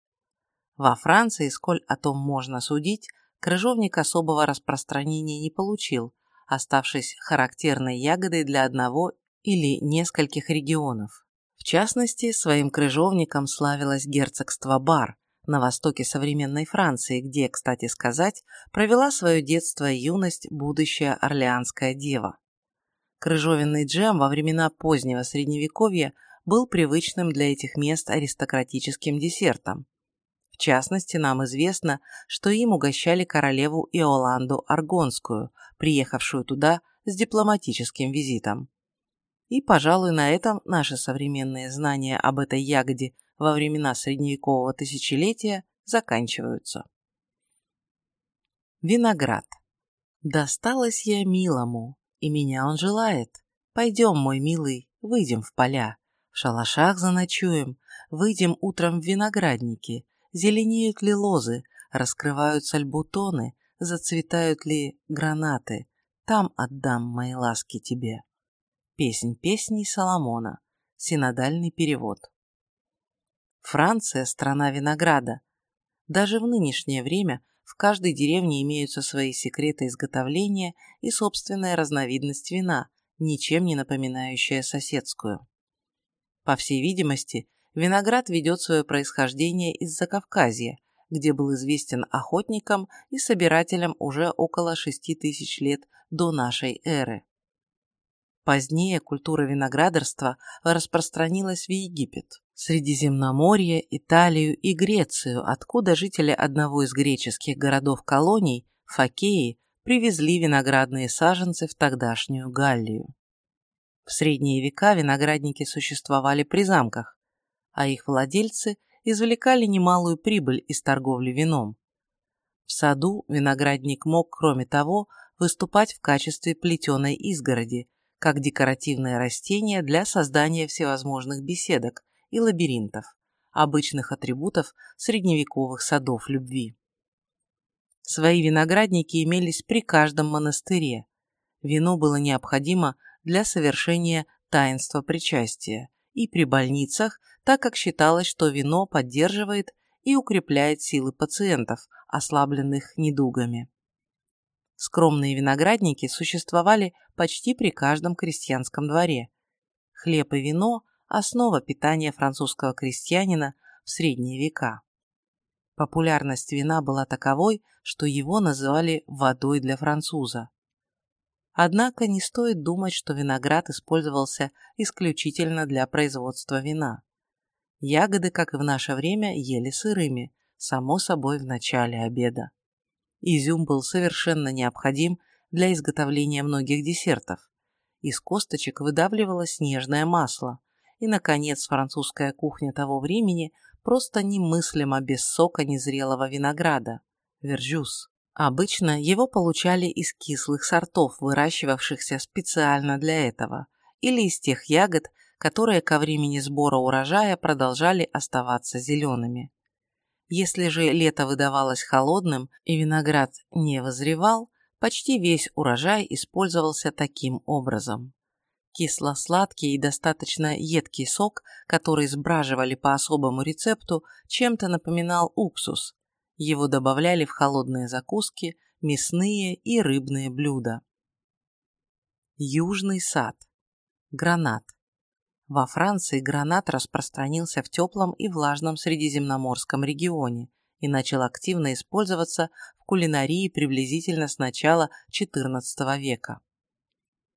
Во Франции, сколь о том можно судить, крыжовник особого распространения не получил, оставшись характерной ягодой для одного или нескольких регионов. В частности, своим крыжовником славилось герцогство Бар на востоке современной Франции, где, кстати сказать, провела свое детство и юность будущая орлеанская дева. Крыжовенный джем во времена позднего Средневековья был привычным для этих мест аристократическим десертом. В частности, нам известно, что им угощали королеву Иоланду Аргонскую, приехавшую туда с дипломатическим визитом. И, пожалуй, на этом наши современные знания об этой ягоде во времена средневекового тысячелетия заканчиваются. Виноград. Досталось я милому, и меня он желает. Пойдем, мой милый, выйдем в поля, в шалашах заночуем, выйдем утром в виноградники, Зеленеют ли лозы, раскрываются ли бутоны, зацветают ли гранаты. Там отдам мои ласки тебе. Песнь песней Соломона. Синодальный перевод. Франция – страна винограда. Даже в нынешнее время в каждой деревне имеются свои секреты изготовления и собственная разновидность вина, ничем не напоминающая соседскую. По всей видимости, Виноград ведет свое происхождение из Закавказья, где был известен охотникам и собирателям уже около 6 тысяч лет до нашей эры. Позднее культура виноградарства распространилась в Египет, Средиземноморье, Италию и Грецию, откуда жители одного из греческих городов-колоний, Факеи, привезли виноградные саженцы в тогдашнюю Галлию. В средние века виноградники существовали при замках, а их владельцы извлекали немалую прибыль из торговли вином. В саду виноградник мог, кроме того, выступать в качестве плетеной изгороди, как декоративное растение для создания всевозможных беседок и лабиринтов, обычных атрибутов средневековых садов любви. Свои виноградники имелись при каждом монастыре. Вино было необходимо для совершения таинства причастия, и при больницах так как считалось, что вино поддерживает и укрепляет силы пациентов, ослабленных недугами. Скромные виноградники существовали почти при каждом крестьянском дворе. Хлеб и вино – основа питания французского крестьянина в средние века. Популярность вина была таковой, что его называли «водой для француза». Однако не стоит думать, что виноград использовался исключительно для производства вина. Ягоды, как и в наше время, ели сырыми, само собой в начале обеда. Изюм был совершенно необходим для изготовления многих десертов. Из косточек выдавливалось нежное масло. И, наконец, французская кухня того времени просто немыслима без сока незрелого винограда – вержюс. Обычно его получали из кислых сортов, выращивавшихся специально для этого, или из тех ягод, которые ко времени сбора урожая продолжали оставаться зелеными. Если же лето выдавалось холодным и виноград не возревал, почти весь урожай использовался таким образом. Кисло-сладкий и достаточно едкий сок, который сбраживали по особому рецепту, чем-то напоминал уксус. Его добавляли в холодные закуски, мясные и рыбные блюда. Южный сад. Гранат. Во Франции гранат распространился в теплом и влажном Средиземноморском регионе и начал активно использоваться в кулинарии приблизительно с начала XIV века.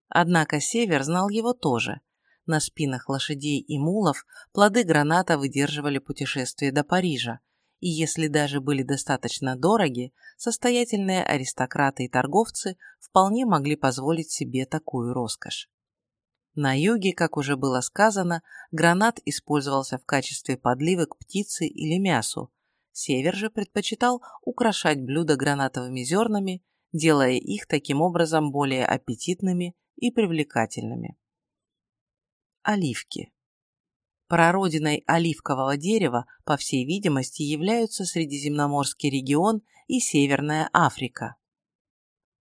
Однако север знал его тоже. На спинах лошадей и мулов плоды граната выдерживали путешествие до Парижа, и если даже были достаточно дороги, состоятельные аристократы и торговцы вполне могли позволить себе такую роскошь. На юге, как уже было сказано, гранат использовался в качестве подливы к птице или мясу. Север же предпочитал украшать блюда гранатовыми зернами, делая их таким образом более аппетитными и привлекательными. Оливки. Прародиной оливкового дерева, по всей видимости, являются Средиземноморский регион и Северная Африка.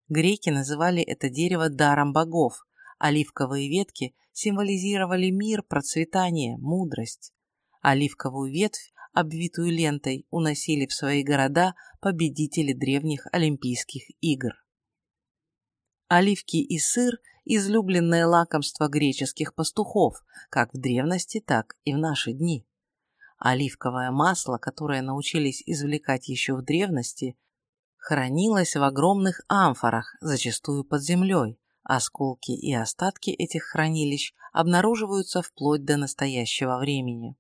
Греки называли это дерево даром богов, оливковые ветки символизировали мир, процветание, мудрость. Оливковую ветвь, обвитую лентой, уносили в свои города победители древних Олимпийских игр. Оливки и сыр излюбленное лакомство греческих пастухов, как в древности, так и в наши дни. Оливковое масло, которое научились извлекать еще в древности, хранилось в огромных амфорах, зачастую под землей. Осколки и остатки этих хранилищ обнаруживаются вплоть до настоящего времени.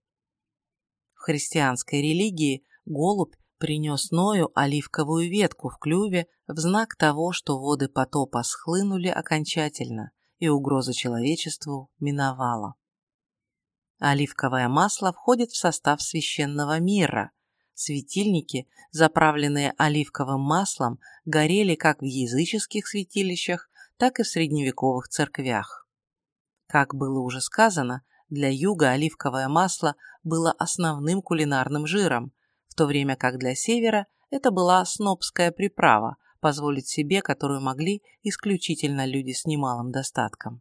В христианской религии голубь принес Ною оливковую ветку в клюве в знак того, что воды потопа схлынули окончательно и угроза человечеству миновала. Оливковое масло входит в состав священного мира. Светильники, заправленные оливковым маслом, горели как в языческих святилищах, так и в средневековых церквях. Как было уже сказано, для юга оливковое масло было основным кулинарным жиром, в то время как для севера это была снобская приправа, позволить себе, которую могли исключительно люди с немалым достатком.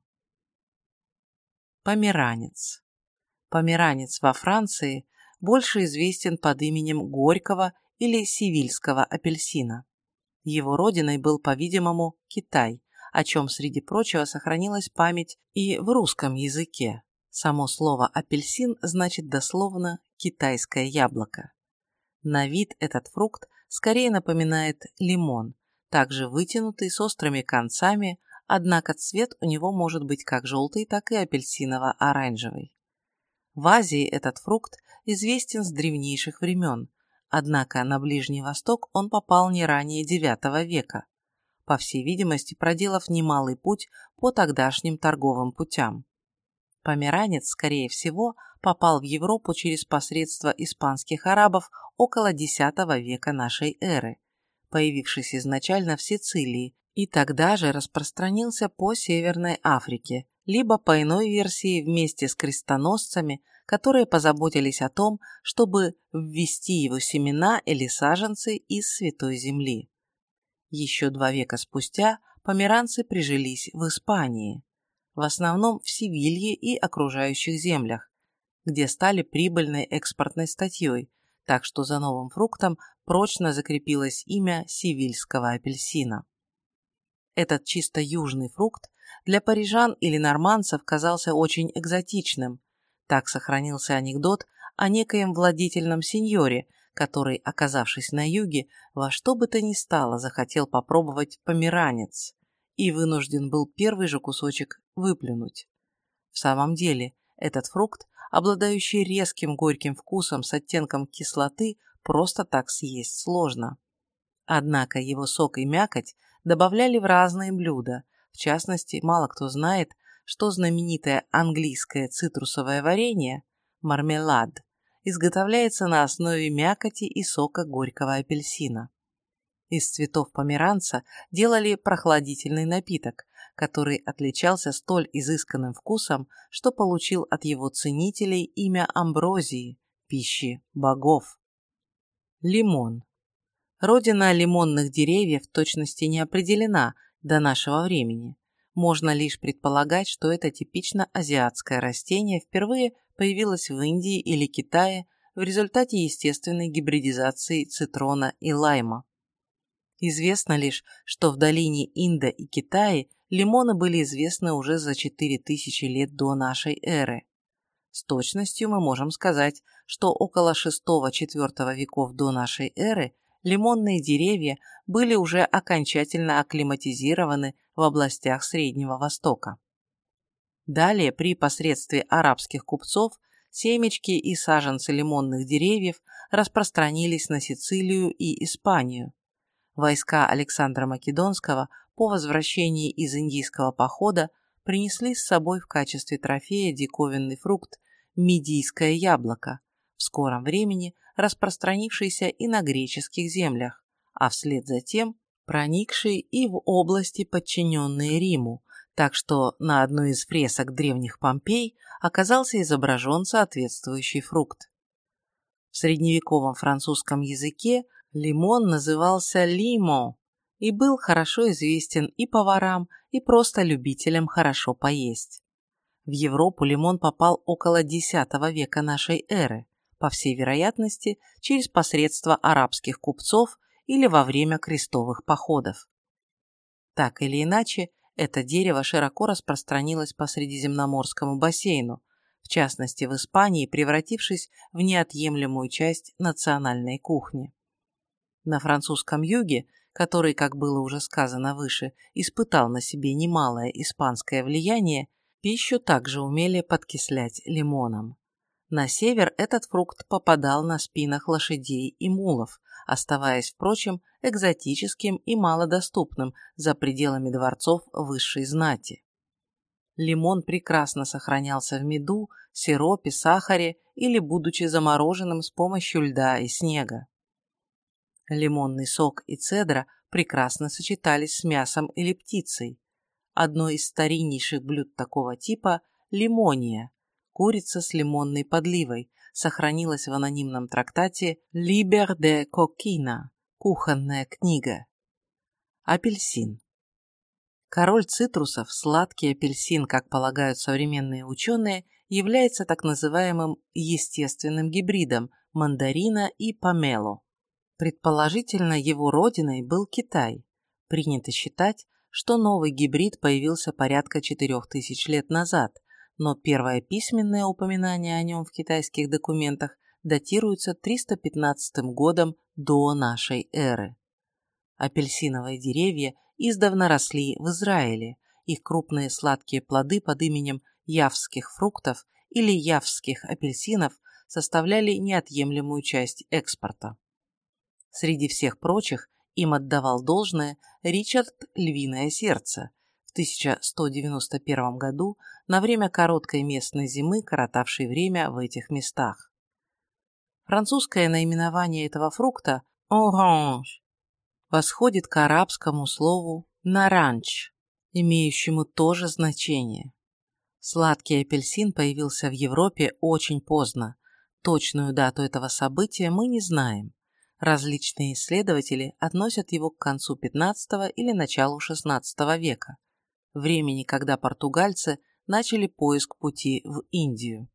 Померанец. Померанец во Франции больше известен под именем Горького или Сивильского апельсина. Его родиной был, по-видимому, Китай, о чем, среди прочего, сохранилась память и в русском языке. Само слово «апельсин» значит дословно «китайское яблоко». На вид этот фрукт скорее напоминает лимон, также вытянутый с острыми концами, однако цвет у него может быть как желтый, так и апельсиново-оранжевый. В Азии этот фрукт известен с древнейших времен, однако на Ближний Восток он попал не ранее IX века, по всей видимости проделав немалый путь по тогдашним торговым путям. Померанец, скорее всего, попал в Европу через посредство испанских арабов около X века нашей эры, появившись изначально в Сицилии, и тогда же распространился по Северной Африке, либо по иной версии вместе с крестоносцами, которые позаботились о том, чтобы ввести его семена или саженцы из Святой Земли. Еще два века спустя померанцы прижились в Испании в основном в Севилье и окружающих землях, где стали прибыльной экспортной статьей, так что за новым фруктом прочно закрепилось имя сивильского апельсина. Этот чисто южный фрукт для парижан или норманцев казался очень экзотичным. Так сохранился анекдот о некоем владительном сеньоре, который, оказавшись на юге, во что бы то ни стало захотел попробовать померанец и вынужден был первый же кусочек выплюнуть. В самом деле, этот фрукт, обладающий резким горьким вкусом с оттенком кислоты, просто так съесть сложно. Однако его сок и мякоть добавляли в разные блюда, в частности, мало кто знает, что знаменитое английское цитрусовое варенье, мармелад, изготовляется на основе мякоти и сока горького апельсина. Из цветов померанца делали прохладительный напиток, который отличался столь изысканным вкусом, что получил от его ценителей имя амброзии, пищи богов. Лимон. Родина лимонных деревьев в точности не определена до нашего времени. Можно лишь предполагать, что это типично азиатское растение впервые появилось в Индии или Китае в результате естественной гибридизации цитрона и лайма. Известно лишь, что в долине Инда и Китая лимоны были известны уже за 4000 лет до нашей эры. С точностью мы можем сказать, что около VI-IV веков до нашей эры лимонные деревья были уже окончательно акклиматизированы в областях Среднего Востока. Далее, при посредстве арабских купцов, семечки и саженцы лимонных деревьев распространились на Сицилию и Испанию. Войска Александра Македонского по возвращении из индийского похода принесли с собой в качестве трофея диковинный фрукт мидийское яблоко, в скором времени распространившийся и на греческих землях, а вслед за тем проникший и в области, подчиненные Риму, так что на одной из фресок древних Помпей оказался изображен соответствующий фрукт. В средневековом французском языке лимон назывался лимо и был хорошо известен и поварам, и просто любителям хорошо поесть. В Европу лимон попал около X века нашей эры, по всей вероятности, через посредство арабских купцов или во время крестовых походов. Так или иначе, это дерево широко распространилось по Средиземноморскому бассейну, в частности в Испании, превратившись в неотъемлемую часть национальной кухни. На французском юге, который, как было уже сказано выше, испытал на себе немалое испанское влияние, пищу также умели подкислять лимоном. На север этот фрукт попадал на спинах лошадей и мулов, оставаясь, впрочем, экзотическим и малодоступным за пределами дворцов высшей знати. Лимон прекрасно сохранялся в меду, сиропе, сахаре или будучи замороженным с помощью льда и снега. Лимонный сок и цедра прекрасно сочетались с мясом или птицей. Одно из стариннейших блюд такого типа – лимония, курица с лимонной подливой, сохранилась в анонимном трактате «Liber de Coquina» – кухонная книга. Апельсин. Король цитрусов, сладкий апельсин, как полагают современные ученые, является так называемым естественным гибридом мандарина и помело. Предположительно, его родиной был Китай. Принято считать, что новый гибрид появился порядка 4000 лет назад, но первое письменное упоминание о нем в китайских документах датируется 315 годом до нашей эры. Апельсиновые деревья издавна росли в Израиле, их крупные сладкие плоды под именем явских фруктов или явских апельсинов составляли неотъемлемую часть экспорта. Среди всех прочих им отдавал должное Ричард Львиное Сердце, 1191 году на время короткой местной зимы, коротавшей время в этих местах. Французское наименование этого фрукта «orange» восходит к арабскому слову «наранч», имеющему то же значение. Сладкий апельсин появился в Европе очень поздно. Точную дату этого события мы не знаем. Различные исследователи относят его к концу XV или началу XVI века времени, когда португальцы начали поиск пути в Индию.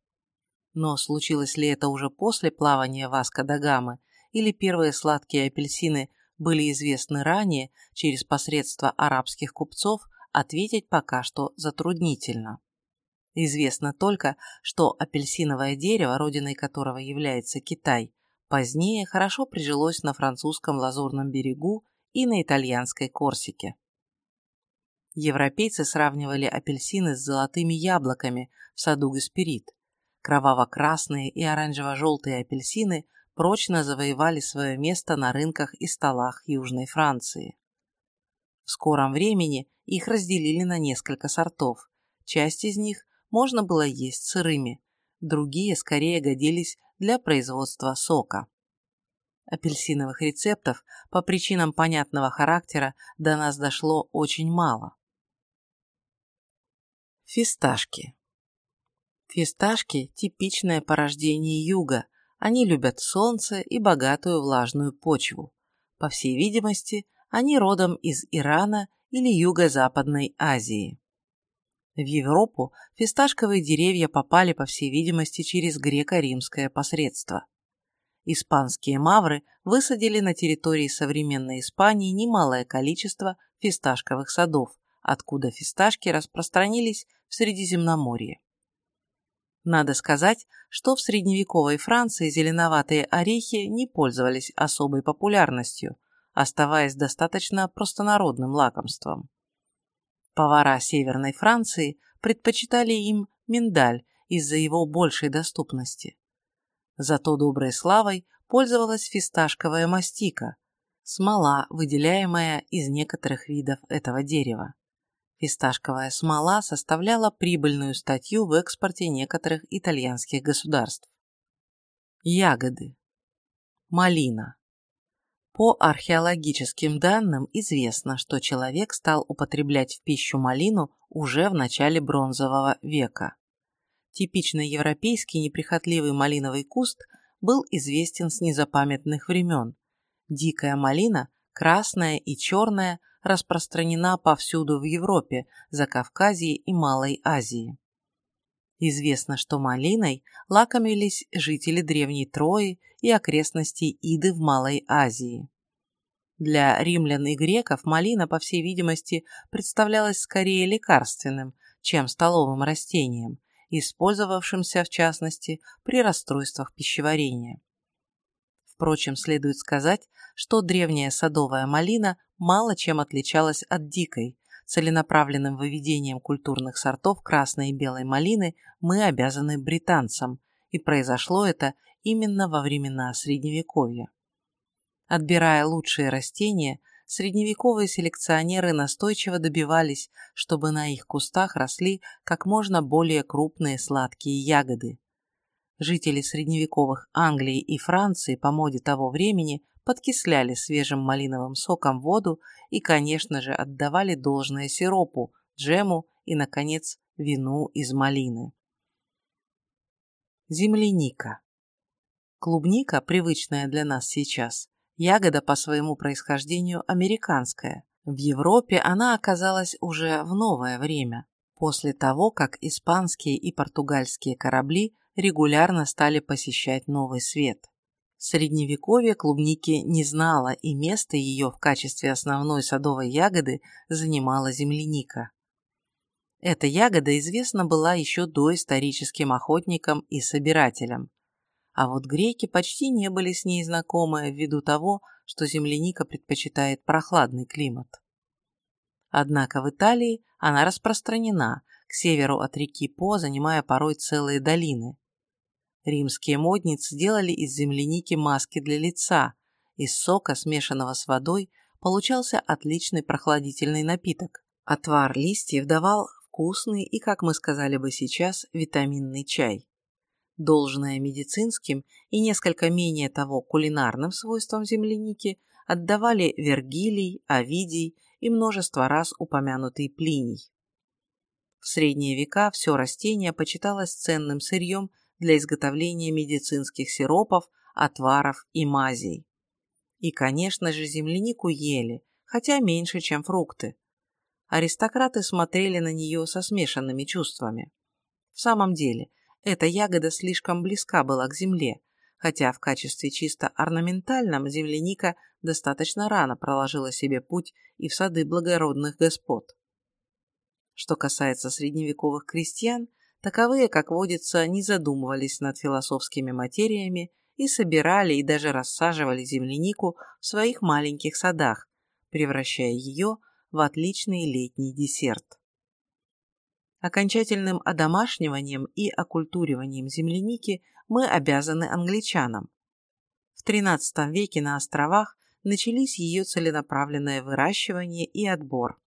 Но случилось ли это уже после плавания Васко да Гамы, или первые сладкие апельсины были известны ранее через посредство арабских купцов, ответить пока что затруднительно. Известно только, что апельсиновое дерево, родиной которого является Китай, позднее хорошо прижилось на французском Лазурном берегу и на итальянской Корсике. Европейцы сравнивали апельсины с золотыми яблоками в саду Гаспирит. Кроваво-красные и оранжево-желтые апельсины прочно завоевали свое место на рынках и столах Южной Франции. В скором времени их разделили на несколько сортов. Часть из них можно было есть сырыми, другие скорее годились для производства сока. Апельсиновых рецептов по причинам понятного характера до нас дошло очень мало. Фисташки. Фисташки – типичное порождение юга. Они любят солнце и богатую влажную почву. По всей видимости, они родом из Ирана или Юго-Западной Азии. В Европу фисташковые деревья попали, по всей видимости, через греко-римское посредство. Испанские мавры высадили на территории современной Испании немалое количество фисташковых садов, откуда фисташки распространились в Средиземноморье. Надо сказать, что в средневековой Франции зеленоватые орехи не пользовались особой популярностью, оставаясь достаточно простонародным лакомством. Повара Северной Франции предпочитали им миндаль из-за его большей доступности. Зато доброй славой пользовалась фисташковая мастика, смола, выделяемая из некоторых видов этого дерева. Фисташковая смола составляла прибыльную статью в экспорте некоторых итальянских государств. Ягоды. Малина. По археологическим данным известно, что человек стал употреблять в пищу малину уже в начале бронзового века. Типичный европейский неприхотливый малиновый куст был известен с незапамятных времен. Дикая малина, красная и черная, распространена повсюду в Европе, Закавказье и Малой Азии. Известно, что малиной лакомились жители Древней Трои и окрестностей Иды в Малой Азии. Для римлян и греков малина, по всей видимости, представлялась скорее лекарственным, чем столовым растением, использовавшимся, в частности, при расстройствах пищеварения. Впрочем, следует сказать, что древняя садовая малина мало чем отличалась от дикой. Целенаправленным выведением культурных сортов красной и белой малины мы обязаны британцам, и произошло это именно во времена Средневековья. Отбирая лучшие растения, средневековые селекционеры настойчиво добивались, чтобы на их кустах росли как можно более крупные сладкие ягоды. Жители средневековых Англии и Франции по моде того времени подкисляли свежим малиновым соком воду и, конечно же, отдавали должное сиропу, джему и, наконец, вину из малины. Земляника. Клубника, привычная для нас сейчас, ягода по своему происхождению американская. В Европе она оказалась уже в новое время, после того, как испанские и португальские корабли регулярно стали посещать Новый Свет. Средневековье клубники не знала, и место ее в качестве основной садовой ягоды занимала земляника. Эта ягода известна была еще доисторическим охотникам и собирателям. А вот греки почти не были с ней знакомы ввиду того, что земляника предпочитает прохладный климат. Однако в Италии она распространена, к северу от реки По, занимая порой целые долины. Римские модницы делали из земляники маски для лица. Из сока, смешанного с водой, получался отличный прохладительный напиток. Отвар листьев давал вкусный и, как мы сказали бы сейчас, витаминный чай. Должное медицинским и несколько менее того кулинарным свойствам земляники отдавали Вергилий, Овидий и множество раз упомянутый Плиний. В средние века все растение почиталось ценным сырьем для изготовления медицинских сиропов, отваров и мазей. И, конечно же, землянику ели, хотя меньше, чем фрукты. Аристократы смотрели на нее со смешанными чувствами. В самом деле, эта ягода слишком близка была к земле, хотя в качестве чисто орнаментальном земляника достаточно рано проложила себе путь и в сады благородных господ. Что касается средневековых крестьян, Таковые, как водится, не задумывались над философскими материями и собирали и даже рассаживали землянику в своих маленьких садах, превращая ее в отличный летний десерт. Окончательным одомашниванием и окультуриванием земляники мы обязаны англичанам. В XIII веке на островах начались ее целенаправленное выращивание и отбор.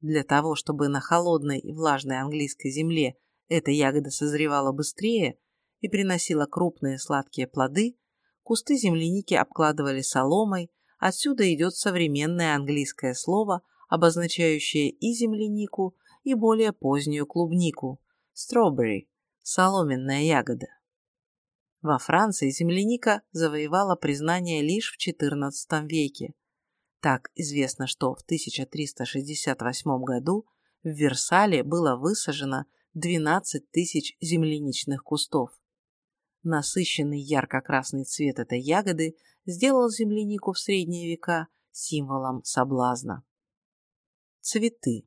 Для того, чтобы на холодной и влажной английской земле эта ягода созревала быстрее и приносила крупные сладкие плоды, кусты земляники обкладывали соломой, отсюда идет современное английское слово, обозначающее и землянику, и более позднюю клубнику – strawberry – соломенная ягода. Во Франции земляника завоевала признание лишь в XIV веке. Так известно, что в 1368 году в Версале было высажено 12 тысяч земляничных кустов. Насыщенный ярко-красный цвет этой ягоды сделал землянику в средние века символом соблазна. Цветы.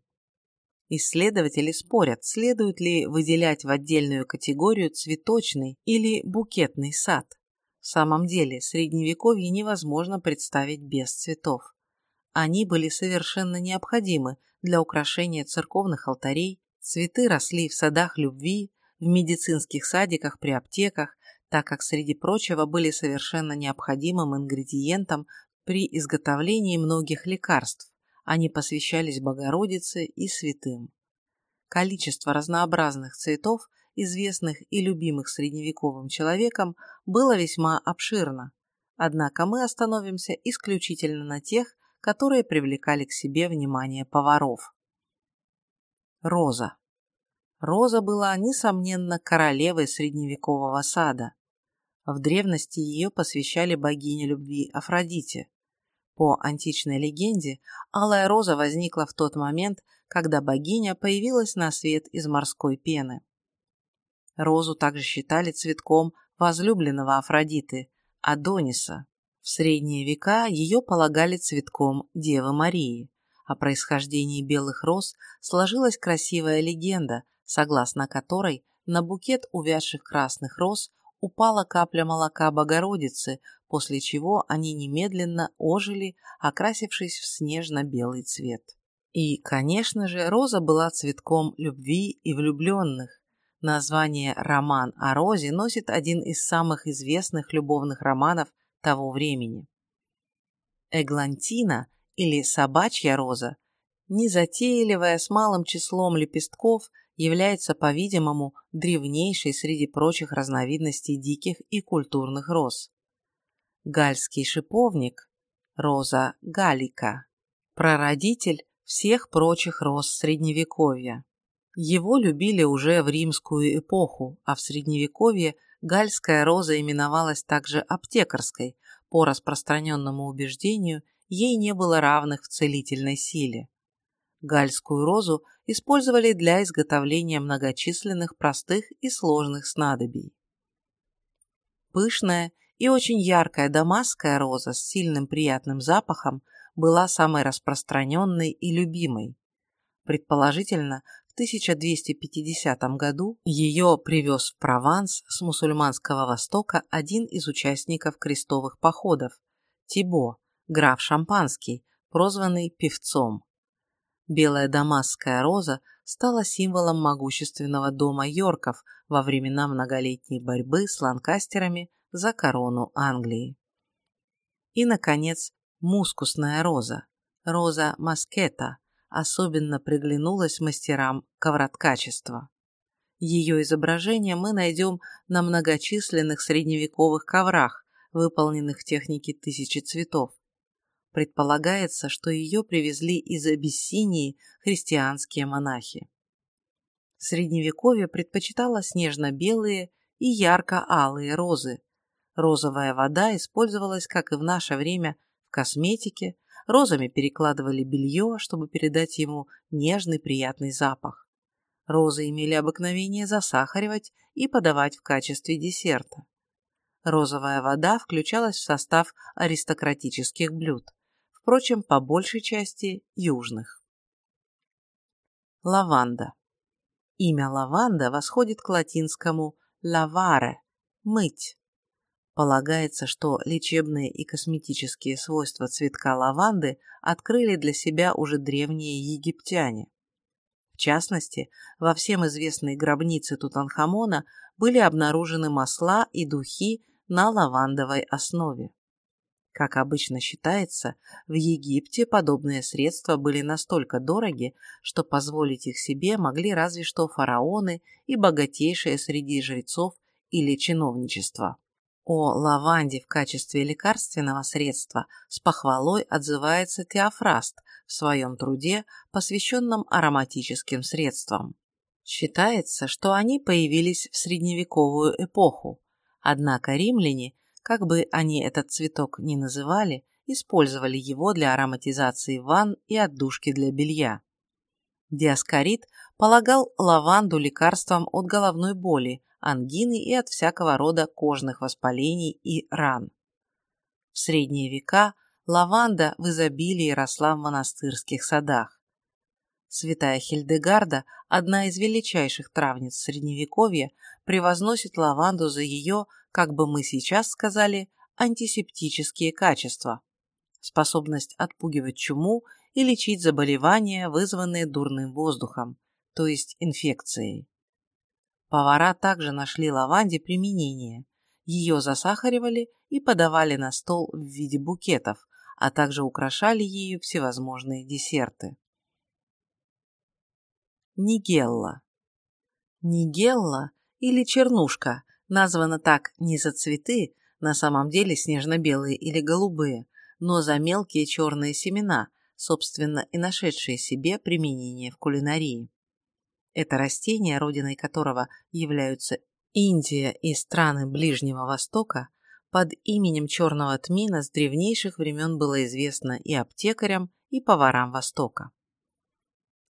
Исследователи спорят, следует ли выделять в отдельную категорию цветочный или букетный сад. В самом деле, средневековье невозможно представить без цветов. Они были совершенно необходимы для украшения церковных алтарей, цветы росли в садах любви, в медицинских садиках при аптеках, так как, среди прочего, были совершенно необходимым ингредиентом при изготовлении многих лекарств. Они посвящались Богородице и святым. Количество разнообразных цветов, известных и любимых средневековым человеком, было весьма обширно. Однако мы остановимся исключительно на тех, которые привлекали к себе внимание поваров. Роза. Роза была, несомненно, королевой средневекового сада. В древности ее посвящали богине любви Афродите. По античной легенде, алая роза возникла в тот момент, когда богиня появилась на свет из морской пены. Розу также считали цветком возлюбленного Афродиты, Адониса. В средние века ее полагали цветком Девы Марии. О происхождении белых роз сложилась красивая легенда, согласно которой на букет увядших красных роз упала капля молока Богородицы, после чего они немедленно ожили, окрасившись в снежно-белый цвет. И, конечно же, роза была цветком любви и влюбленных. Название «Роман о розе» носит один из самых известных любовных романов того времени. Эглантина или собачья роза, незатейливая с малым числом лепестков, является, по-видимому, древнейшей среди прочих разновидностей диких и культурных роз. Гальский шиповник, роза галика, прародитель всех прочих роз Средневековья. Его любили уже в римскую эпоху, а в Средневековье Гальская роза именовалась также аптекарской, по распространенному убеждению, ей не было равных в целительной силе. Гальскую розу использовали для изготовления многочисленных простых и сложных снадобий. Пышная и очень яркая дамасская роза с сильным приятным запахом была самой распространенной и любимой. Предположительно, 1250 году ее привез в Прованс с мусульманского востока один из участников крестовых походов – Тибо, граф Шампанский, прозванный певцом. Белая дамасская роза стала символом могущественного дома Йорков во времена многолетней борьбы с ланкастерами за корону Англии. И, наконец, мускусная роза, роза маскета, особенно приглянулась мастерам ковроткачества. Ее изображение мы найдем на многочисленных средневековых коврах, выполненных в технике тысячи цветов. Предполагается, что ее привезли из Абиссинии христианские монахи. Средневековье предпочитало снежно-белые и ярко-алые розы. Розовая вода использовалась, как и в наше время, в косметике, Розами перекладывали белье, чтобы передать ему нежный приятный запах. Розы имели обыкновение засахаривать и подавать в качестве десерта. Розовая вода включалась в состав аристократических блюд, впрочем, по большей части южных. Лаванда. Имя лаванда восходит к латинскому «lavare» – «мыть». Полагается, что лечебные и косметические свойства цветка лаванды открыли для себя уже древние египтяне. В частности, во всем известной гробнице Тутанхамона были обнаружены масла и духи на лавандовой основе. Как обычно считается, в Египте подобные средства были настолько дороги, что позволить их себе могли разве что фараоны и богатейшие среди жрецов или чиновничества. О лаванде в качестве лекарственного средства с похвалой отзывается Теофраст в своем труде, посвященном ароматическим средствам. Считается, что они появились в средневековую эпоху, однако римляне, как бы они этот цветок ни называли, использовали его для ароматизации ванн и отдушки для белья. Диаскорид полагал лаванду лекарством от головной боли, ангины и от всякого рода кожных воспалений и ран. В средние века лаванда в изобилии росла в монастырских садах. Святая Хильдегарда, одна из величайших травниц Средневековья, превозносит лаванду за ее, как бы мы сейчас сказали, антисептические качества, способность отпугивать чуму и лечить заболевания, вызванные дурным воздухом, то есть инфекцией. Повара также нашли лаванде применение. Ее засахаривали и подавали на стол в виде букетов, а также украшали ею всевозможные десерты. Нигелла. Нигелла или чернушка названа так не за цветы, на самом деле снежно-белые или голубые, но за мелкие черные семена, собственно и нашедшие себе применение в кулинарии. Это растение, родиной которого являются Индия и страны Ближнего Востока, под именем черного тмина с древнейших времен было известно и аптекарям, и поварам Востока.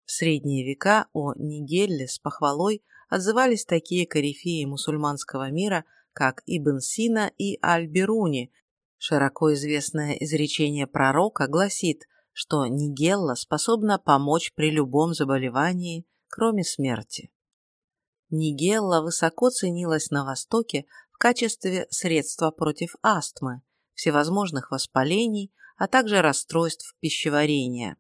В средние века о Нигелле с похвалой отзывались такие корифеи мусульманского мира, как Ибн Сина и Аль-Бируни. Широко известное изречение пророка гласит, что Нигелла способна помочь при любом заболевании, кроме смерти. Нигелла высоко ценилась на Востоке в качестве средства против астмы, всевозможных воспалений, а также расстройств пищеварения.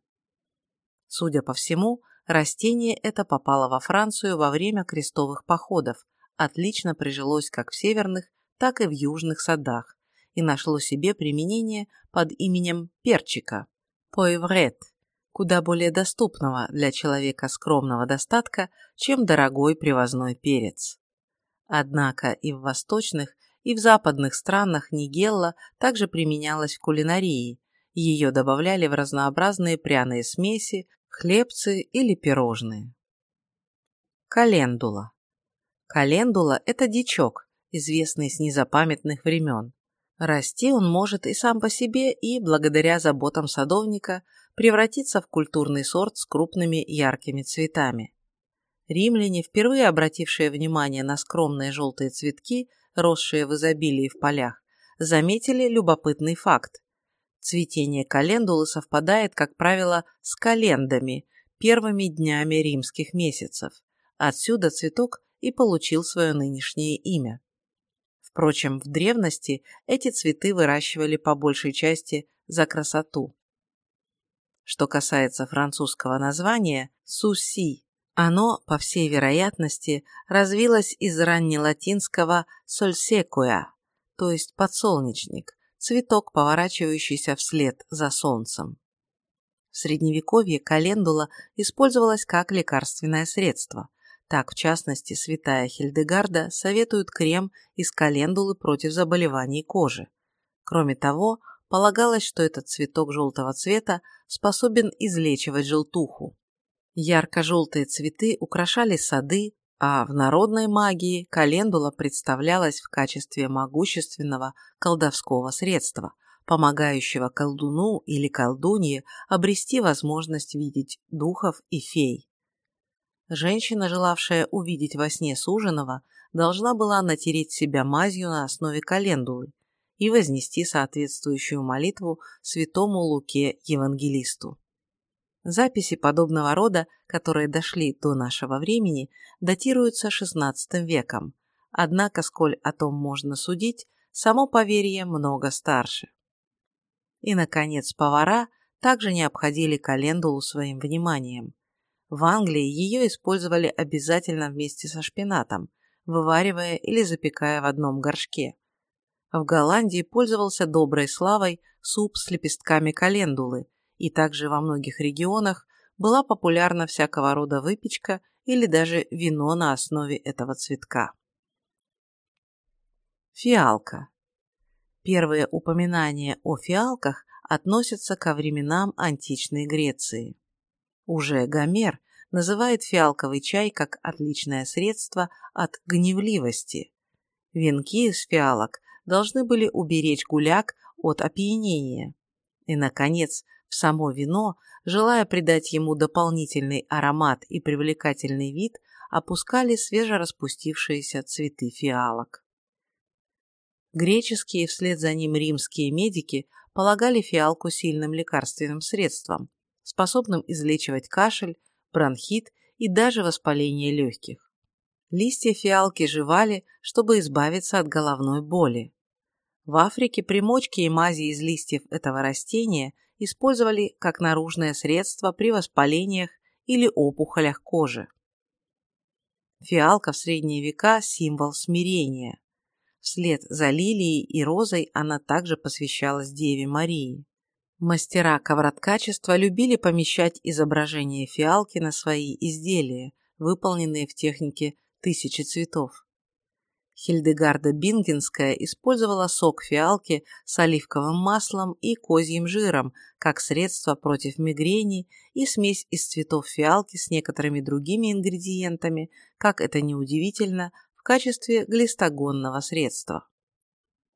Судя по всему, растение это попало во Францию во время крестовых походов, отлично прижилось как в северных, так и в южных садах. И нашло себе применение под именем перчика – поеврет, куда более доступного для человека скромного достатка, чем дорогой привозной перец. Однако и в восточных, и в западных странах нигелла также применялась в кулинарии, ее добавляли в разнообразные пряные смеси, хлебцы или пирожные. Календула. Календула – это дичок, известный с незапамятных времен. Расти он может и сам по себе, и, благодаря заботам садовника, превратиться в культурный сорт с крупными яркими цветами. Римляне, впервые обратившие внимание на скромные желтые цветки, росшие в изобилии в полях, заметили любопытный факт. Цветение календулы совпадает, как правило, с календами, первыми днями римских месяцев. Отсюда цветок и получил свое нынешнее имя. Впрочем, в древности эти цветы выращивали по большей части за красоту. Что касается французского названия «суси», оно, по всей вероятности, развилось из раннелатинского «сольсекуя», то есть подсолнечник, цветок, поворачивающийся вслед за солнцем. В Средневековье календула использовалась как лекарственное средство. Так, в частности, святая Хильдегарда советует крем из календулы против заболеваний кожи. Кроме того, полагалось, что этот цветок желтого цвета способен излечивать желтуху. Ярко-желтые цветы украшали сады, а в народной магии календула представлялась в качестве могущественного колдовского средства, помогающего колдуну или колдунье обрести возможность видеть духов и фей. Женщина, желавшая увидеть во сне суженого, должна была натереть себя мазью на основе календулы и вознести соответствующую молитву святому Луке Евангелисту. Записи подобного рода, которые дошли до нашего времени, датируются XVI веком, однако, сколь о том можно судить, само поверье много старше. И, наконец, повара также не обходили календулу своим вниманием. В Англии ее использовали обязательно вместе со шпинатом, вываривая или запекая в одном горшке. В Голландии пользовался доброй славой суп с лепестками календулы, и также во многих регионах была популярна всякого рода выпечка или даже вино на основе этого цветка. Фиалка. Первые упоминания о фиалках относятся ко временам античной Греции. Уже Гомер называет фиалковый чай как отличное средство от гневливости. Венки из фиалок должны были уберечь гуляк от опьянения. И, наконец, само вино, желая придать ему дополнительный аромат и привлекательный вид, опускали свежераспустившиеся цветы фиалок. Греческие, вслед за ним римские медики полагали фиалку сильным лекарственным средством, способным излечивать кашель, бронхит и даже воспаление легких. Листья фиалки жевали, чтобы избавиться от головной боли. В Африке примочки и мази из листьев этого растения использовали как наружное средство при воспалениях или опухолях кожи. Фиалка в средние века – символ смирения. Вслед за лилией и розой она также посвящалась Деве Марии. Мастера ковроткачества любили помещать изображение фиалки на свои изделия, выполненные в технике тысячи цветов. Хильдегарда Бингенская использовала сок фиалки с оливковым маслом и козьим жиром как средство против мигрени и смесь из цветов фиалки с некоторыми другими ингредиентами, как это неудивительно, в качестве глистогонного средства.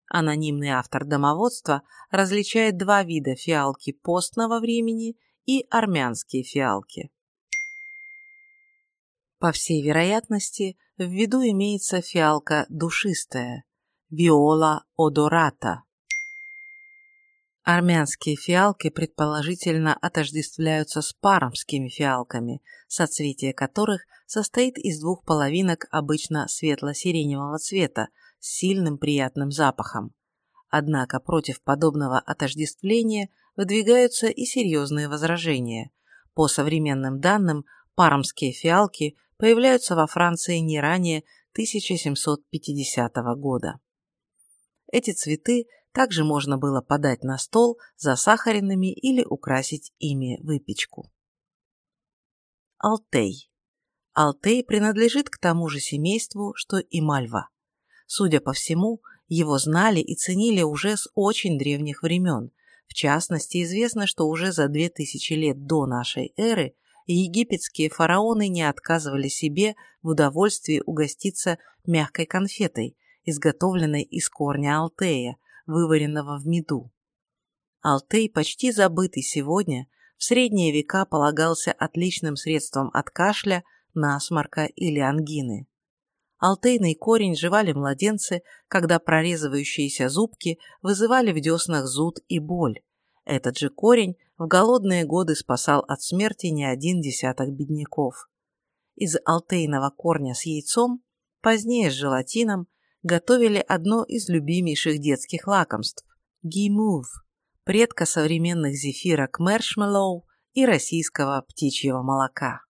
Анонимный автор домоводства различает два вида фиалки постного времени и армянские фиалки. По всей вероятности, в виду имеется фиалка душистая – виола одората. Армянские фиалки предположительно отождествляются с пармскими фиалками, соцветие которых состоит из двух половинок обычно светло-сиреневого цвета с сильным приятным запахом. Однако против подобного отождествления выдвигаются и серьезные возражения. По современным данным, пармские фиалки – появляются во Франции не ранее 1750 года. Эти цветы также можно было подать на стол засахаренными или украсить ими выпечку. Алтей. Алтей принадлежит к тому же семейству, что и мальва. Судя по всему, его знали и ценили уже с очень древних времен. В частности, известно, что уже за 2000 лет до нашей эры египетские фараоны не отказывали себе в удовольствии угоститься мягкой конфетой, изготовленной из корня алтея, вываренного в меду. Алтей, почти забытый сегодня, в средние века полагался отличным средством от кашля, насморка или ангины. Алтейный корень жевали младенцы, когда прорезывающиеся зубки вызывали в деснах зуд и боль. Этот же корень в голодные годы спасал от смерти не один десяток бедняков. Из алтейного корня с яйцом, позднее с желатином, готовили одно из любимейших детских лакомств – гимув, предка современных зефирок маршмеллоу и российского птичьего молока.